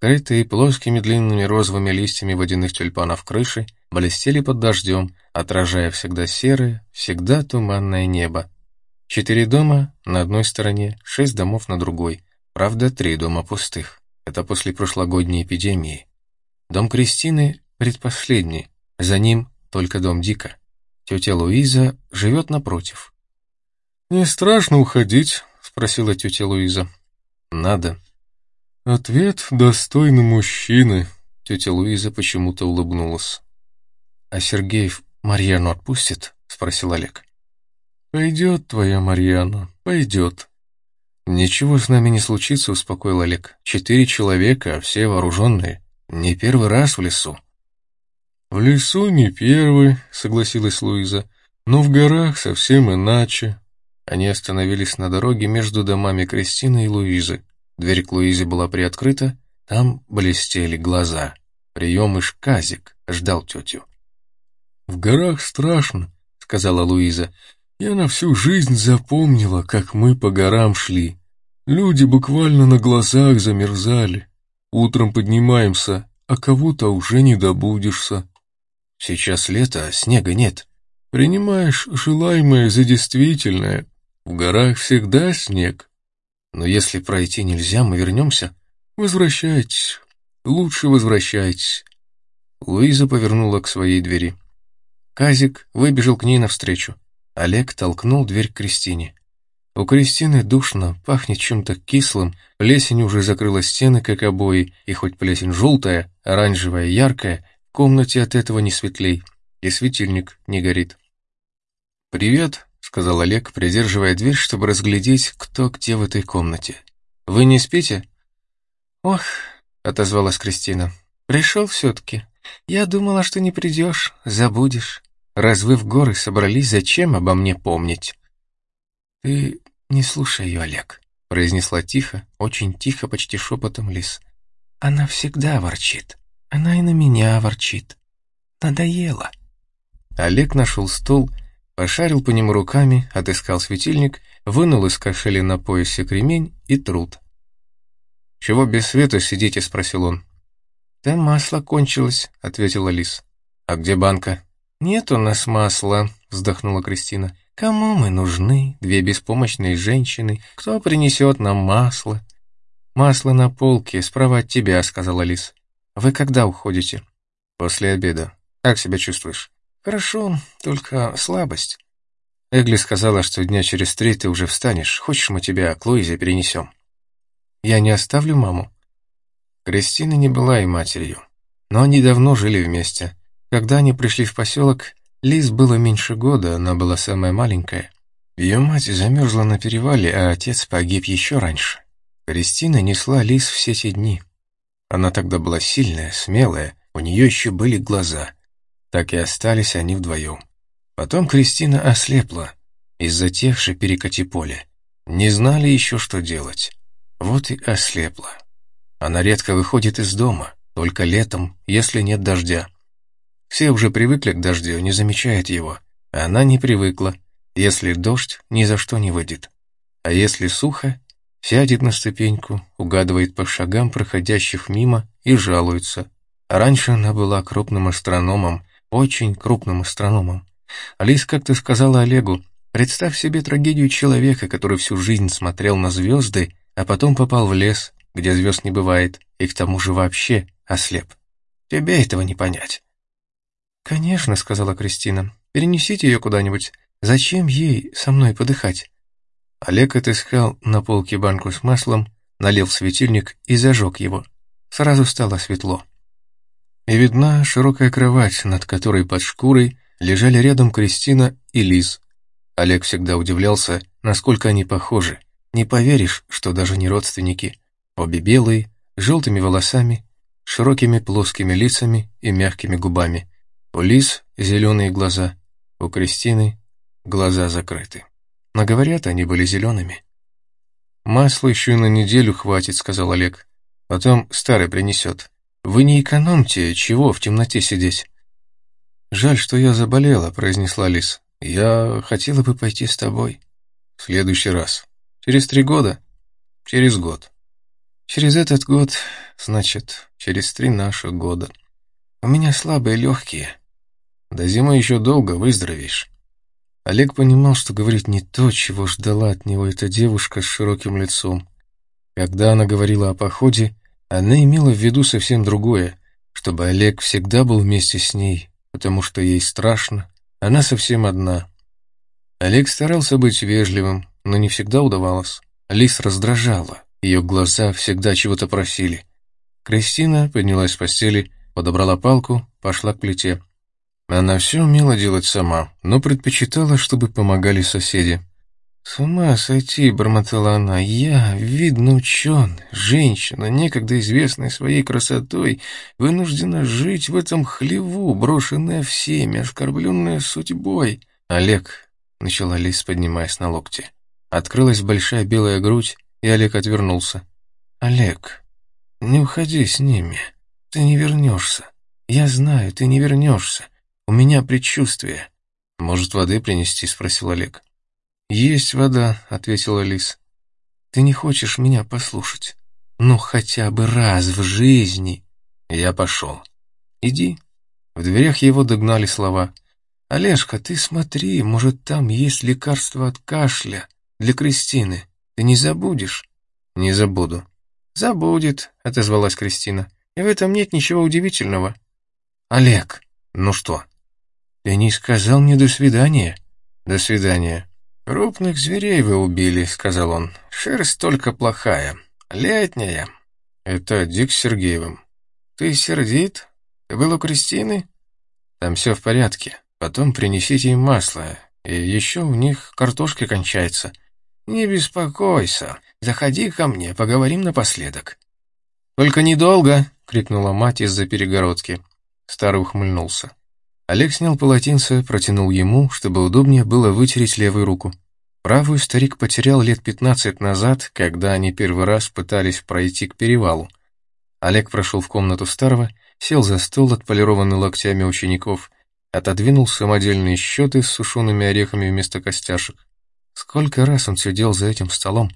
Крытые плоскими длинными розовыми листьями водяных тюльпанов крыши блестели под дождем, отражая всегда серое, всегда туманное небо. Четыре дома на одной стороне, шесть домов на другой. Правда, три дома пустых. Это после прошлогодней эпидемии. Дом Кристины предпоследний, за ним только дом Дика. Тетя Луиза живет напротив. «Не страшно уходить?» — спросила тетя Луиза. «Надо», «Ответ достойный мужчины», — тетя Луиза почему-то улыбнулась. «А Сергеев Марьяну отпустит?» — спросил Олег. «Пойдет твоя Марьяна, пойдет». «Ничего с нами не случится», — успокоил Олег. «Четыре человека, все вооруженные. Не первый раз в лесу». «В лесу не первый», — согласилась Луиза, «но в горах совсем иначе». Они остановились на дороге между домами Кристины и Луизы. Дверь к Луизе была приоткрыта, там блестели глаза. Приемыш Казик ждал тетю. «В горах страшно», — сказала Луиза. «Я на всю жизнь запомнила, как мы по горам шли. Люди буквально на глазах замерзали. Утром поднимаемся, а кого-то уже не добудешься». «Сейчас лето, а снега нет». «Принимаешь желаемое за действительное. В горах всегда снег». Но если пройти нельзя, мы вернемся. Возвращайтесь. Лучше возвращайтесь. Луиза повернула к своей двери. Казик выбежал к ней навстречу. Олег толкнул дверь к Кристине. У Кристины душно, пахнет чем-то кислым, плесень уже закрыла стены, как обои, и хоть плесень желтая, оранжевая, яркая, в комнате от этого не светлей, и светильник не горит. «Привет», сказал Олег, придерживая дверь, чтобы разглядеть, кто где в этой комнате. «Вы не спите?» «Ох», — отозвалась Кристина, — «пришел все-таки. Я думала, что не придешь, забудешь. Раз вы в горы собрались, зачем обо мне помнить?» «Ты не слушай ее, Олег», — произнесла тихо, очень тихо, почти шепотом Лис. «Она всегда ворчит. Она и на меня ворчит. Надоело». Олег нашел стол Пошарил по нему руками, отыскал светильник, вынул из кошеля на поясе кремень и труд. «Чего без света сидите?» — спросил он. «Да масло кончилось», — ответила Лис. «А где банка?» «Нет у нас масла», — вздохнула Кристина. «Кому мы нужны, две беспомощные женщины? Кто принесет нам масло?» «Масло на полке, справа от тебя», — сказала Лис. «Вы когда уходите?» «После обеда. Как себя чувствуешь?» «Хорошо, только слабость». Эгли сказала, что дня через три ты уже встанешь. Хочешь, мы тебя к Луизе перенесем? Я не оставлю маму. Кристина не была и матерью, но они давно жили вместе. Когда они пришли в поселок, Лиз было меньше года, она была самая маленькая. Ее мать замерзла на перевале, а отец погиб еще раньше. Кристина несла Лиз все те дни. Она тогда была сильная, смелая, у нее еще были глаза. Так и остались они вдвоем. Потом Кристина ослепла из-за тех же перекати поля. Не знали еще, что делать. Вот и ослепла. Она редко выходит из дома, только летом, если нет дождя. Все уже привыкли к дождю, не замечают его. Она не привыкла. Если дождь, ни за что не выйдет. А если сухо, сядет на ступеньку, угадывает по шагам проходящих мимо и жалуется. раньше она была крупным астрономом, очень крупным астрономом. Алис как-то сказала Олегу, представь себе трагедию человека, который всю жизнь смотрел на звезды, а потом попал в лес, где звезд не бывает, и к тому же вообще ослеп. Тебе этого не понять. «Конечно», — сказала Кристина, — «перенесите ее куда-нибудь. Зачем ей со мной подыхать?» Олег отыскал на полке банку с маслом, налил светильник и зажег его. Сразу стало светло. И видна широкая кровать, над которой под шкурой лежали рядом Кристина и Лиз. Олег всегда удивлялся, насколько они похожи. Не поверишь, что даже не родственники. Обе белые, с желтыми волосами, широкими плоскими лицами и мягкими губами. У Лиз зеленые глаза, у Кристины глаза закрыты. Но говорят, они были зелеными. «Масла еще на неделю хватит», — сказал Олег. «Потом старый принесет. Вы не экономьте, чего в темноте сидеть?» «Жаль, что я заболела», — произнесла Лис. «Я хотела бы пойти с тобой». «В следующий раз. Через три года?» «Через год». «Через этот год, значит, через три наших года. У меня слабые легкие. До зимы еще долго выздоровеешь». Олег понимал, что говорит не то, чего ждала от него эта девушка с широким лицом. Когда она говорила о походе, она имела в виду совсем другое, чтобы Олег всегда был вместе с ней, потому что ей страшно, она совсем одна. Олег старался быть вежливым, но не всегда удавалось. Лис раздражала, ее глаза всегда чего-то просили. Кристина поднялась с постели, подобрала палку, пошла к плите. Она все умела делать сама, но предпочитала, чтобы помогали соседи. «С ума сойти», — бормотала она, — «я, видно ученый, женщина, некогда известная своей красотой, вынуждена жить в этом хлеву, брошенная всеми, оскорбленная судьбой». «Олег», — начала Лис, поднимаясь на локте. Открылась большая белая грудь, и Олег отвернулся. «Олег, не уходи с ними, ты не вернешься. Я знаю, ты не вернешься. У меня предчувствие». «Может, воды принести?» — спросил Олег. «Есть вода», — ответила Лис. «Ты не хочешь меня послушать? Ну, хотя бы раз в жизни». Я пошел. «Иди». В дверях его догнали слова. «Олежка, ты смотри, может, там есть лекарство от кашля для Кристины. Ты не забудешь?» «Не забуду». «Забудет», — отозвалась Кристина. «И в этом нет ничего удивительного». «Олег, ну что?» «Ты не сказал мне «до свидания». «До свидания». «Крупных зверей вы убили», — сказал он. «Шерсть только плохая. Летняя». «Это Дик с Сергеевым». «Ты сердит? Ты был у Кристины?» «Там все в порядке. Потом принесите им масло. И еще у них картошка кончается». «Не беспокойся. Заходи ко мне, поговорим напоследок». «Только недолго!» — крикнула мать из-за перегородки. Старый ухмыльнулся. Олег снял полотенце, протянул ему, чтобы удобнее было вытереть левую руку. Правую старик потерял лет пятнадцать назад, когда они первый раз пытались пройти к перевалу. Олег прошел в комнату старого, сел за стол, отполированный локтями учеников, отодвинул самодельные счеты с сушеными орехами вместо костяшек. Сколько раз он сидел за этим столом?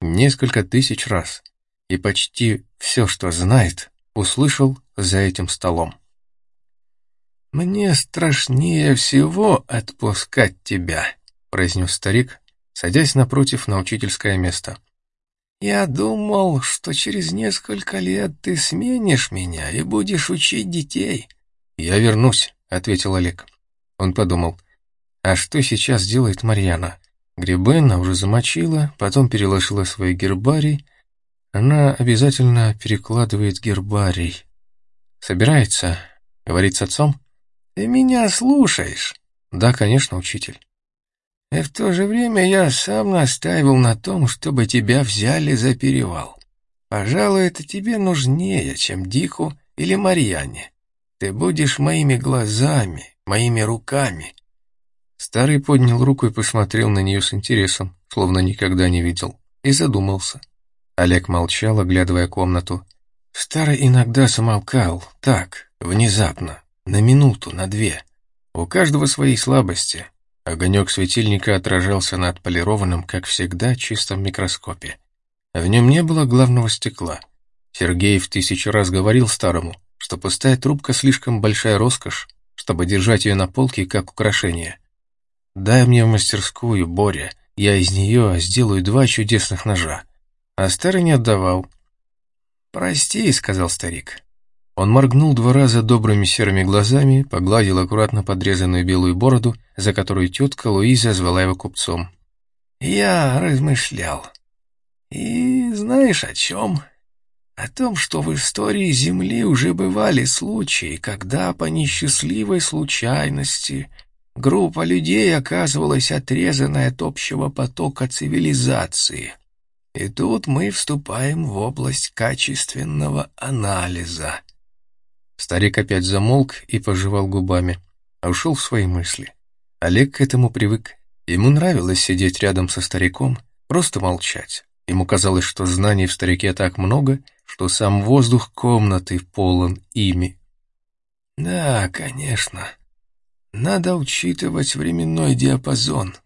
Несколько тысяч раз. И почти все, что знает, услышал за этим столом. «Мне страшнее всего отпускать тебя», — произнес старик, садясь напротив на учительское место. «Я думал, что через несколько лет ты сменишь меня и будешь учить детей». «Я вернусь», — ответил Олег. Он подумал. А что сейчас делает Марьяна? Грибы она уже замочила, потом переложила свой гербарий. Она обязательно перекладывает гербарий. Собирается, говорит с отцом. Ты меня слушаешь? Да, конечно, учитель. И в то же время я сам настаивал на том, чтобы тебя взяли за перевал. Пожалуй, это тебе нужнее, чем Дику или Марьяне. Ты будешь моими глазами, моими руками. Старый поднял руку и посмотрел на нее с интересом, словно никогда не видел, и задумался. Олег молчал, оглядывая комнату. Старый иногда замолкал, так, внезапно, на минуту, на две. У каждого свои слабости. Огонек светильника отражался на отполированном, как всегда, чистом микроскопе. В нем не было главного стекла. Сергей в тысячу раз говорил старому, что пустая трубка слишком большая роскошь, чтобы держать ее на полке как украшение. «Дай мне в мастерскую, Боря, я из нее сделаю два чудесных ножа». А старый не отдавал. «Прости», — сказал старик. Он моргнул два раза добрыми серыми глазами, погладил аккуратно подрезанную белую бороду, за которую тетка Луиза звала его купцом. «Я размышлял. И знаешь о чем? О том, что в истории Земли уже бывали случаи, когда по несчастливой случайности группа людей оказывалась отрезанной от общего потока цивилизации. И тут мы вступаем в область качественного анализа. Старик опять замолк и пожевал губами, а ушел в свои мысли. Олег к этому привык. Ему нравилось сидеть рядом со стариком, просто молчать. Ему казалось, что знаний в старике так много, что сам воздух комнаты полон ими. Да, конечно, надо учитывать временной диапазон.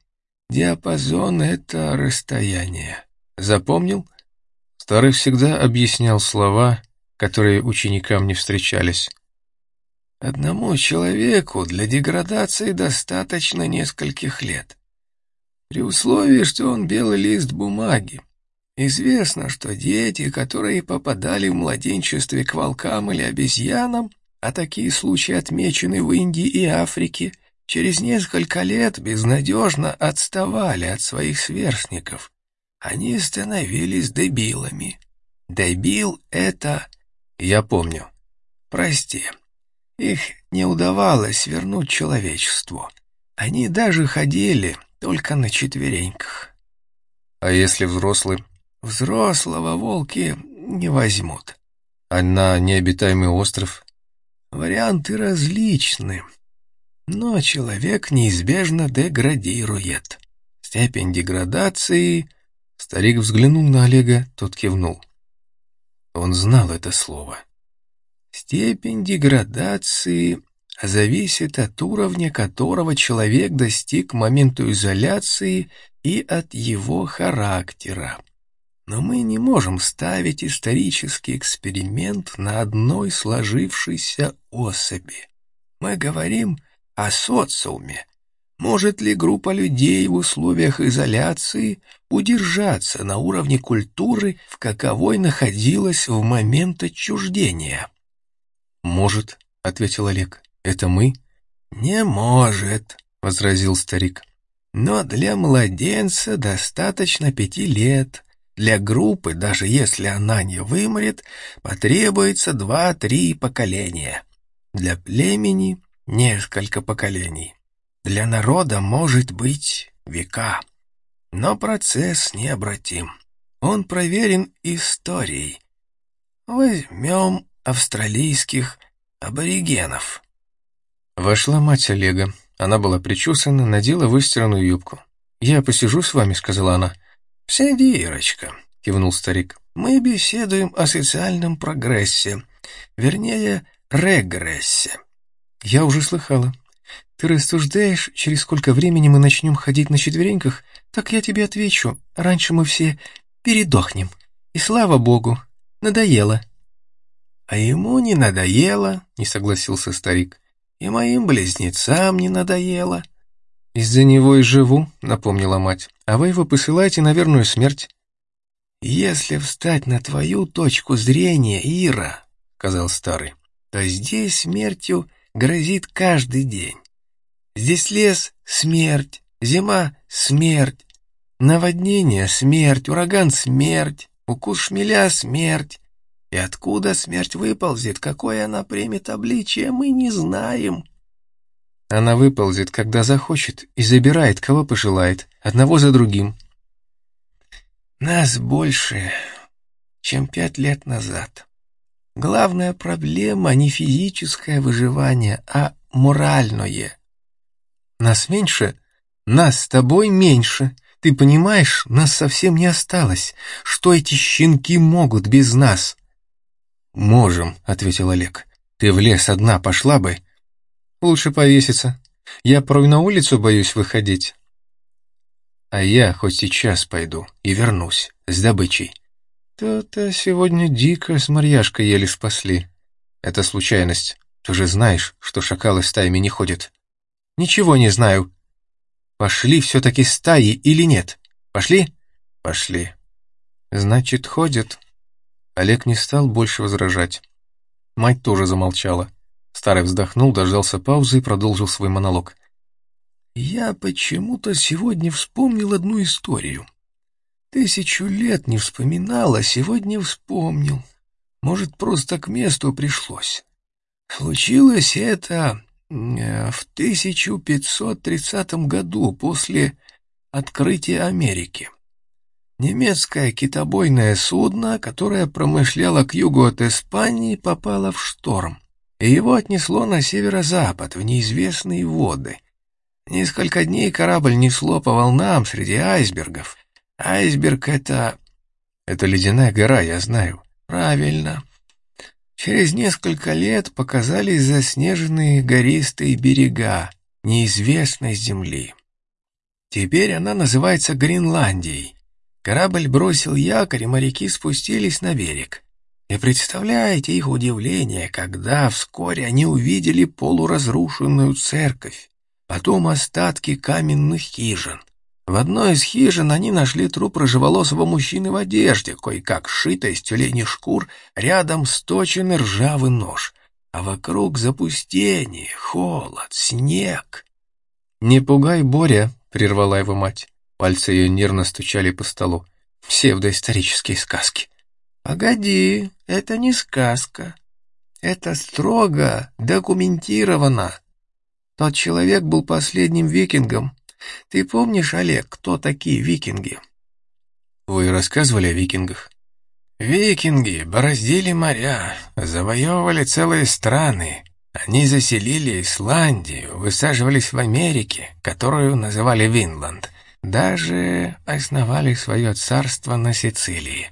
Диапазон — это расстояние. Запомнил? Старый всегда объяснял слова, которые ученикам не встречались. Одному человеку для деградации достаточно нескольких лет. При условии, что он белый лист бумаги. Известно, что дети, которые попадали в младенчестве к волкам или обезьянам, а такие случаи отмечены в Индии и Африке, через несколько лет безнадежно отставали от своих сверстников. Они становились дебилами. Дебил — это... Я помню. Прости. Их не удавалось вернуть человечеству. Они даже ходили только на четвереньках. А если взрослый? Взрослого волки не возьмут. А на необитаемый остров? Варианты различны, но человек неизбежно деградирует. Степень деградации... Старик взглянул на Олега, тот кивнул. Он знал это слово. Степень деградации зависит от уровня, которого человек достиг к моменту изоляции и от его характера. Но мы не можем ставить исторический эксперимент на одной сложившейся особи. Мы говорим о социуме. Может ли группа людей в условиях изоляции удержаться на уровне культуры, в каковой находилась в момент отчуждения? «Может», — ответил Олег, — «это мы?» «Не может», — возразил старик. «Но для младенца достаточно пяти лет, для группы, даже если она не вымрет, потребуется два-три поколения. Для племени — несколько поколений. Для народа может быть века. Но процесс необратим. Он проверен историей. Возьмем австралийских аборигенов. Вошла мать Олега. Она была причесана, надела выстиранную юбку. «Я посижу с вами», — сказала она. «Сиди, Ирочка», — кивнул старик. «Мы беседуем о социальном прогрессе, вернее, регрессе». «Я уже слыхала. Ты рассуждаешь, через сколько времени мы начнем ходить на четвереньках? Так я тебе отвечу. Раньше мы все передохнем. И слава богу, надоело». «А ему не надоело», — не согласился старик. «И моим близнецам не надоело». «Из-за него и живу», — напомнила мать. «А вы его посылаете на верную смерть». «Если встать на твою точку зрения, Ира», — сказал старый, — «то здесь смертью грозит каждый день. Здесь лес — смерть, зима — смерть, наводнение — смерть, ураган — смерть, укус шмеля — смерть. И откуда смерть выползет, какое она примет обличие, мы не знаем. Она выползет, когда захочет, и забирает, кого пожелает, одного за другим. Нас больше, чем пять лет назад. Главная проблема не физическое выживание, а моральное. Нас меньше? Нас с тобой меньше. Ты понимаешь, нас совсем не осталось. Что эти щенки могут без нас? «Можем», — ответил Олег. «Ты в лес одна пошла бы?» Лучше повеситься. Я порой на улицу боюсь выходить. А я хоть сейчас пойду и вернусь с добычей. То-то сегодня дико с Марьяшкой еле спасли. Это случайность. Ты же знаешь, что шакалы стаями не ходят. Ничего не знаю. Пошли все-таки стаи или нет? Пошли? Пошли. Значит, ходят. Олег не стал больше возражать. Мать тоже замолчала. Старый вздохнул, дождался паузы и продолжил свой монолог. «Я почему-то сегодня вспомнил одну историю. Тысячу лет не вспоминал, а сегодня вспомнил. Может, просто к месту пришлось. Случилось это э, в 1530 году, после открытия Америки. Немецкое китобойное судно, которое промышляло к югу от Испании, попало в шторм и его отнесло на северо-запад, в неизвестные воды. Несколько дней корабль несло по волнам среди айсбергов. Айсберг — это... Это ледяная гора, я знаю. Правильно. Через несколько лет показались заснеженные гористые берега неизвестной земли. Теперь она называется Гренландией. Корабль бросил якорь, и моряки спустились на берег. И представляете их удивление, когда вскоре они увидели полуразрушенную церковь, потом остатки каменных хижин. В одной из хижин они нашли труп рыжеволосого мужчины в одежде, кое-как сшитой из тюленей шкур, рядом сточенный ржавый нож, а вокруг запустение, холод, снег. «Не пугай, Боря», — прервала его мать. Пальцы ее нервно стучали по столу. «Псевдоисторические сказки». «Погоди, это не сказка. Это строго документировано. Тот человек был последним викингом. Ты помнишь, Олег, кто такие викинги?» «Вы рассказывали о викингах?» «Викинги бороздили моря, завоевывали целые страны. Они заселили Исландию, высаживались в Америке, которую называли Винланд. Даже основали свое царство на Сицилии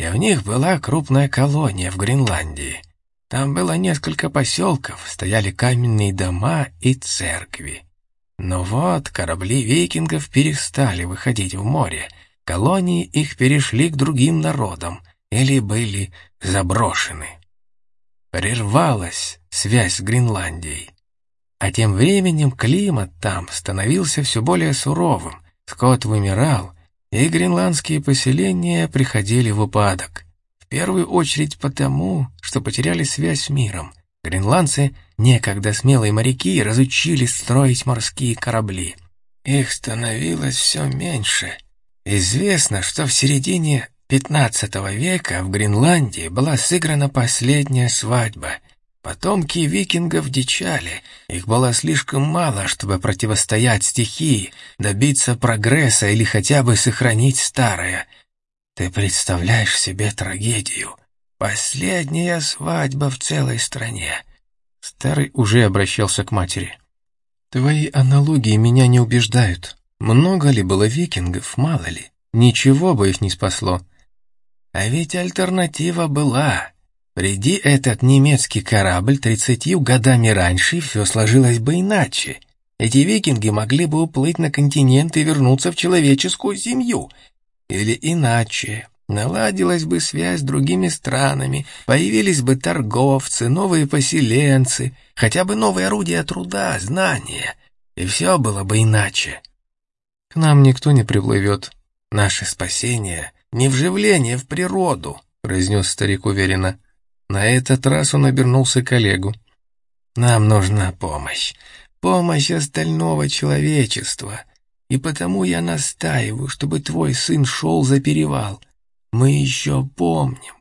и в них была крупная колония в Гренландии. Там было несколько поселков, стояли каменные дома и церкви. Но вот корабли викингов перестали выходить в море, колонии их перешли к другим народам или были заброшены. Прервалась связь с Гренландией. А тем временем климат там становился все более суровым, скот вымирал, и гренландские поселения приходили в упадок. В первую очередь потому, что потеряли связь с миром. Гренландцы, некогда смелые моряки, разучились строить морские корабли. Их становилось все меньше. Известно, что в середине XV века в Гренландии была сыграна последняя свадьба — Потомки викингов дичали, их было слишком мало, чтобы противостоять стихии, добиться прогресса или хотя бы сохранить старое. Ты представляешь себе трагедию? Последняя свадьба в целой стране. Старый уже обращался к матери. Твои аналогии меня не убеждают. Много ли было викингов, мало ли. Ничего бы их не спасло. А ведь альтернатива была. Приди этот немецкий корабль тридцатью годами раньше, все сложилось бы иначе. Эти викинги могли бы уплыть на континент и вернуться в человеческую семью. Или иначе, наладилась бы связь с другими странами, появились бы торговцы, новые поселенцы, хотя бы новые орудия труда, знания, и все было бы иначе. К нам никто не приплывет. Наше спасение — не вживление в природу, — произнес старик уверенно. На этот раз он обернулся к коллегу. «Нам нужна помощь. помощь остального человечества. И потому я настаиваю, чтобы твой сын шел за перевал. Мы еще помним.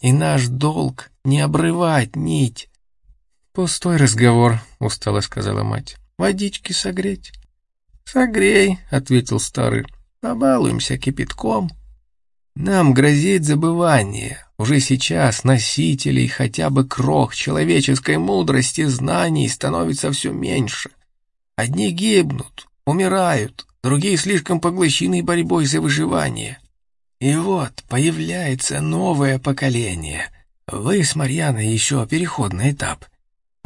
И наш долг — не обрывать нить. «Пустой разговор», — устало сказала мать. «Водички согреть». «Согрей», — ответил старый. «Побалуемся кипятком». «Нам грозит забывание. Уже сейчас носителей хотя бы крох человеческой мудрости знаний становится все меньше. Одни гибнут, умирают, другие слишком поглощены борьбой за выживание. И вот появляется новое поколение. Вы с Марьяной еще переходный этап.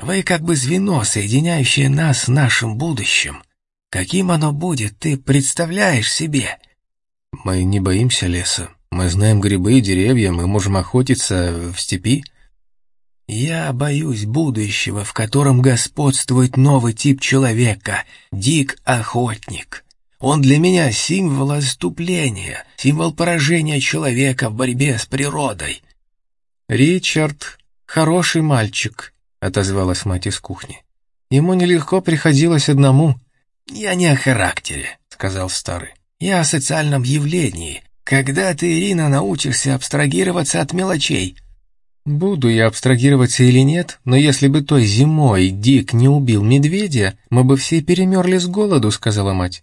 Вы как бы звено, соединяющее нас с нашим будущим. Каким оно будет, ты представляешь себе? Мы не боимся леса. Мы знаем грибы и деревья, мы можем охотиться в степи. Я боюсь будущего, в котором господствует новый тип человека — дик-охотник. Он для меня символ отступления, символ поражения человека в борьбе с природой. «Ричард — хороший мальчик», — отозвалась мать из кухни. «Ему нелегко приходилось одному». «Я не о характере», — сказал старый. «Я о социальном явлении. Когда ты, Ирина, научишься абстрагироваться от мелочей?» «Буду я абстрагироваться или нет, но если бы той зимой Дик не убил медведя, мы бы все перемерли с голоду», — сказала мать.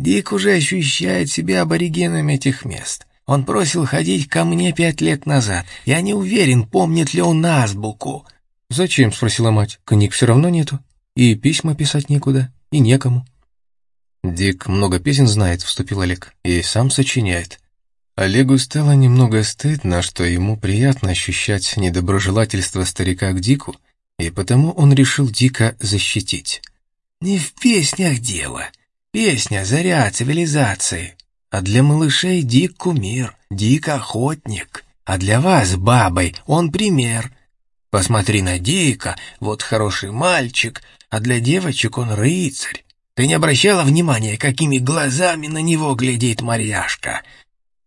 Дик уже ощущает себя аборигеном этих мест. Он просил ходить ко мне пять лет назад. Я не уверен, помнит ли он азбуку». «Зачем?» — спросила мать. «Книг все равно нету. И письма писать некуда, и некому». «Дик много песен знает», — вступил Олег, — «и сам сочиняет». Олегу стало немного стыдно, что ему приятно ощущать недоброжелательство старика к Дику, и потому он решил Дика защитить. «Не в песнях дело. Песня — заря цивилизации. А для малышей Дик кумир, Дик охотник. А для вас, бабой, он пример. Посмотри на Дика, вот хороший мальчик, а для девочек он рыцарь. Ты не обращала внимания, какими глазами на него глядит Марьяшка?»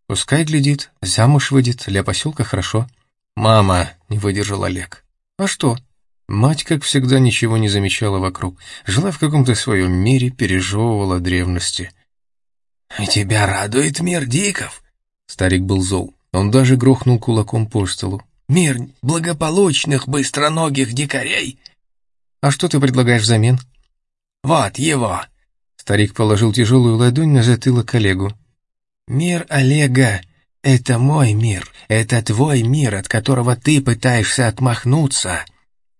«Пускай глядит, замуж выйдет, для поселка хорошо». «Мама!» — не выдержал Олег. «А что?» Мать, как всегда, ничего не замечала вокруг, жила в каком-то своем мире, пережевывала древности. «И тебя радует мир диков?» Старик был зол. Он даже грохнул кулаком по столу. «Мир благополучных, быстроногих дикарей?» «А что ты предлагаешь взамен?» «Вот его!» Старик положил тяжелую ладонь на затылок Олегу. «Мир Олега — это мой мир, это твой мир, от которого ты пытаешься отмахнуться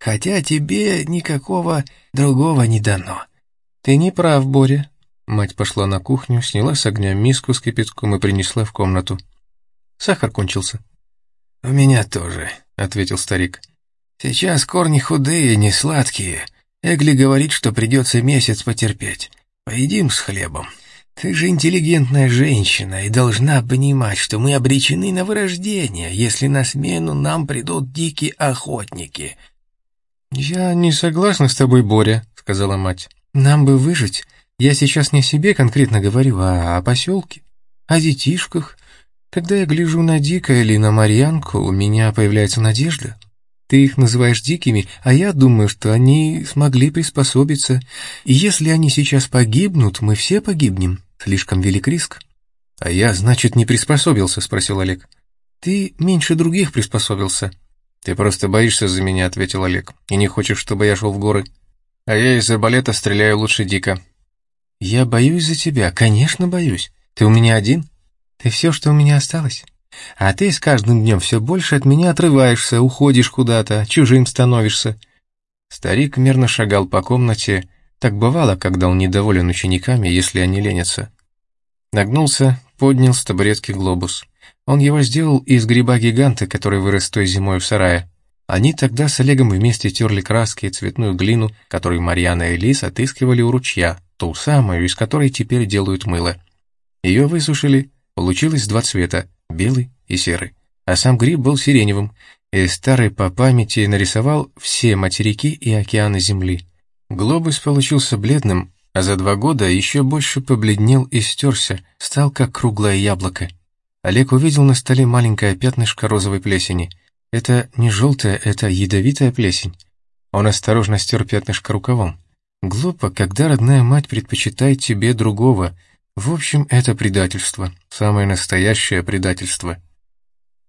хотя тебе никакого другого не дано. Ты не прав, Боря. Мать пошла на кухню, сняла с огня миску с кипятком и принесла в комнату. Сахар кончился. «У меня тоже», — ответил старик. «Сейчас корни худые, не сладкие. Эгли говорит, что придется месяц потерпеть. Поедим с хлебом. Ты же интеллигентная женщина и должна понимать, что мы обречены на вырождение, если на смену нам придут дикие охотники. «Я не согласна с тобой, Боря», — сказала мать. «Нам бы выжить. Я сейчас не о себе конкретно говорю, а о поселке, о детишках. Когда я гляжу на Дика или на Марьянку, у меня появляется надежда. Ты их называешь дикими, а я думаю, что они смогли приспособиться. И если они сейчас погибнут, мы все погибнем. Слишком велик риск». «А я, значит, не приспособился?» — спросил Олег. «Ты меньше других приспособился», «Ты просто боишься за меня», — ответил Олег, «и не хочешь, чтобы я шел в горы. А я из арбалета стреляю лучше Дика». «Я боюсь за тебя, конечно, боюсь. Ты у меня один? Ты все, что у меня осталось? А ты с каждым днем все больше от меня отрываешься, уходишь куда-то, чужим становишься». Старик мерно шагал по комнате. Так бывало, когда он недоволен учениками, если они ленятся. Нагнулся, поднял с табуретки глобус. Он его сделал из гриба-гиганта, который вырос той зимой в сарае. Они тогда с Олегом вместе терли краски и цветную глину, которую Марьяна и Лис отыскивали у ручья, ту самую, из которой теперь делают мыло. Ее высушили, получилось два цвета, белый и серый. А сам гриб был сиреневым, и старый по памяти нарисовал все материки и океаны Земли. Глобус получился бледным, а за два года еще больше побледнел и стерся, стал как круглое яблоко. Олег увидел на столе маленькое пятнышко розовой плесени. Это не желтая, это ядовитая плесень. Он осторожно стер пятнышко рукавом. Глупо, когда родная мать предпочитает тебе другого. В общем, это предательство. Самое настоящее предательство.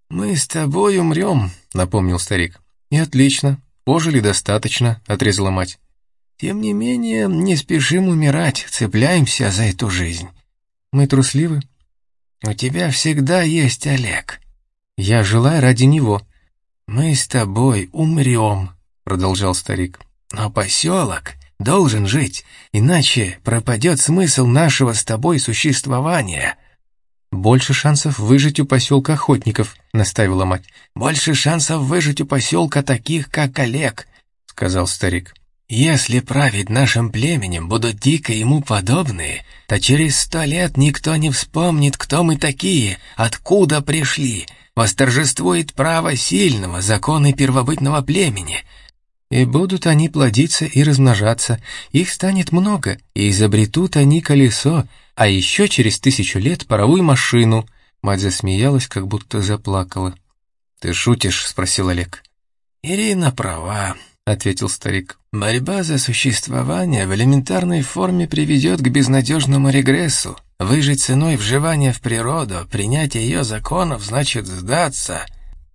«Мы с тобой умрем», — напомнил старик. «И отлично. Пожили достаточно», — отрезала мать. «Тем не менее, не спешим умирать, цепляемся за эту жизнь». «Мы трусливы?» «У тебя всегда есть Олег». «Я жила ради него». «Мы с тобой умрем», — продолжал старик. «Но поселок должен жить, иначе пропадет смысл нашего с тобой существования». «Больше шансов выжить у поселка охотников», — наставила мать. «Больше шансов выжить у поселка таких, как Олег», — сказал старик. «Если править нашим племенем будут дико ему подобные, то через сто лет никто не вспомнит, кто мы такие, откуда пришли. Восторжествует право сильного, законы первобытного племени. И будут они плодиться и размножаться, их станет много, и изобретут они колесо, а еще через тысячу лет паровую машину». Мать засмеялась, как будто заплакала. «Ты шутишь?» — спросил Олег. «Ирина права», — ответил старик. «Борьба за существование в элементарной форме приведет к безнадежному регрессу. Выжить ценой вживания в природу, принять ее законов, значит сдаться».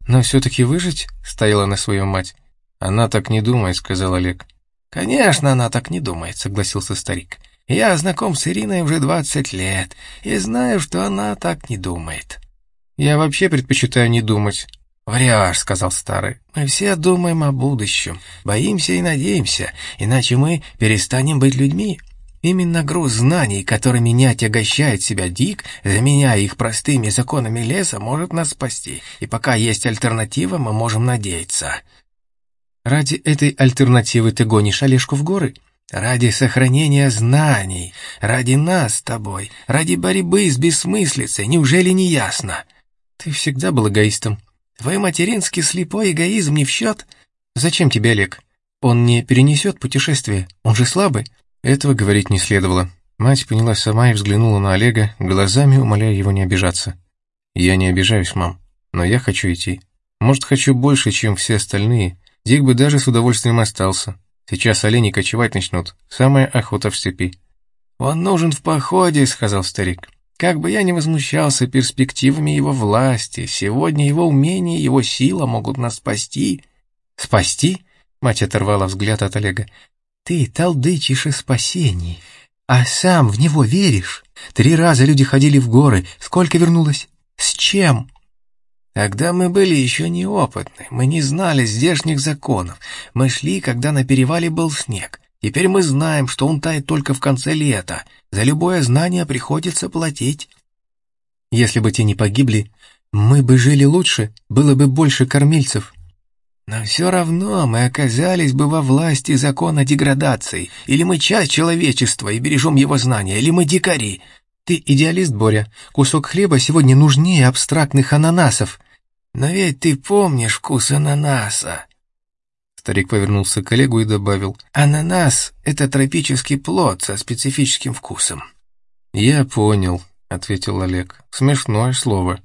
«Но все-таки выжить?» — стояла на своем мать. «Она так не думает», — сказал Олег. «Конечно, она так не думает», — согласился старик. «Я знаком с Ириной уже двадцать лет и знаю, что она так не думает». «Я вообще предпочитаю не думать». «Врешь», — сказал старый. «Мы все думаем о будущем, боимся и надеемся, иначе мы перестанем быть людьми. Именно груз знаний, которыми не отягощает себя Дик, заменяя их простыми законами леса, может нас спасти. И пока есть альтернатива, мы можем надеяться». Ради этой альтернативы ты гонишь Олежку в горы? Ради сохранения знаний, ради нас с тобой, ради борьбы с бессмыслицей, неужели не ясно? Ты всегда был эгоистом. Твой материнский слепой эгоизм не в счет? Зачем тебе Олег? Он не перенесет путешествие, он же слабый. Этого говорить не следовало. Мать поняла сама и взглянула на Олега, глазами умоляя его не обижаться. «Я не обижаюсь, мам, но я хочу идти. Может, хочу больше, чем все остальные, Дик бы даже с удовольствием остался. Сейчас олени кочевать начнут. Самая охота в степи. «Он нужен в походе», — сказал старик. «Как бы я ни возмущался перспективами его власти, сегодня его умение, его сила могут нас спасти». «Спасти?» — мать оторвала взгляд от Олега. «Ты толдычишь о спасении, а сам в него веришь. Три раза люди ходили в горы. Сколько вернулось? С чем?» Тогда мы были еще неопытны, мы не знали здешних законов. Мы шли, когда на перевале был снег. Теперь мы знаем, что он тает только в конце лета. За любое знание приходится платить. Если бы те не погибли, мы бы жили лучше, было бы больше кормильцев. Но все равно мы оказались бы во власти закона деградации. Или мы часть человечества и бережем его знания, или мы дикари. Ты идеалист, Боря. Кусок хлеба сегодня нужнее абстрактных ананасов. «Но ведь ты помнишь вкус ананаса!» Старик повернулся к коллегу и добавил. «Ананас — это тропический плод со специфическим вкусом». «Я понял», — ответил Олег. «Смешное слово».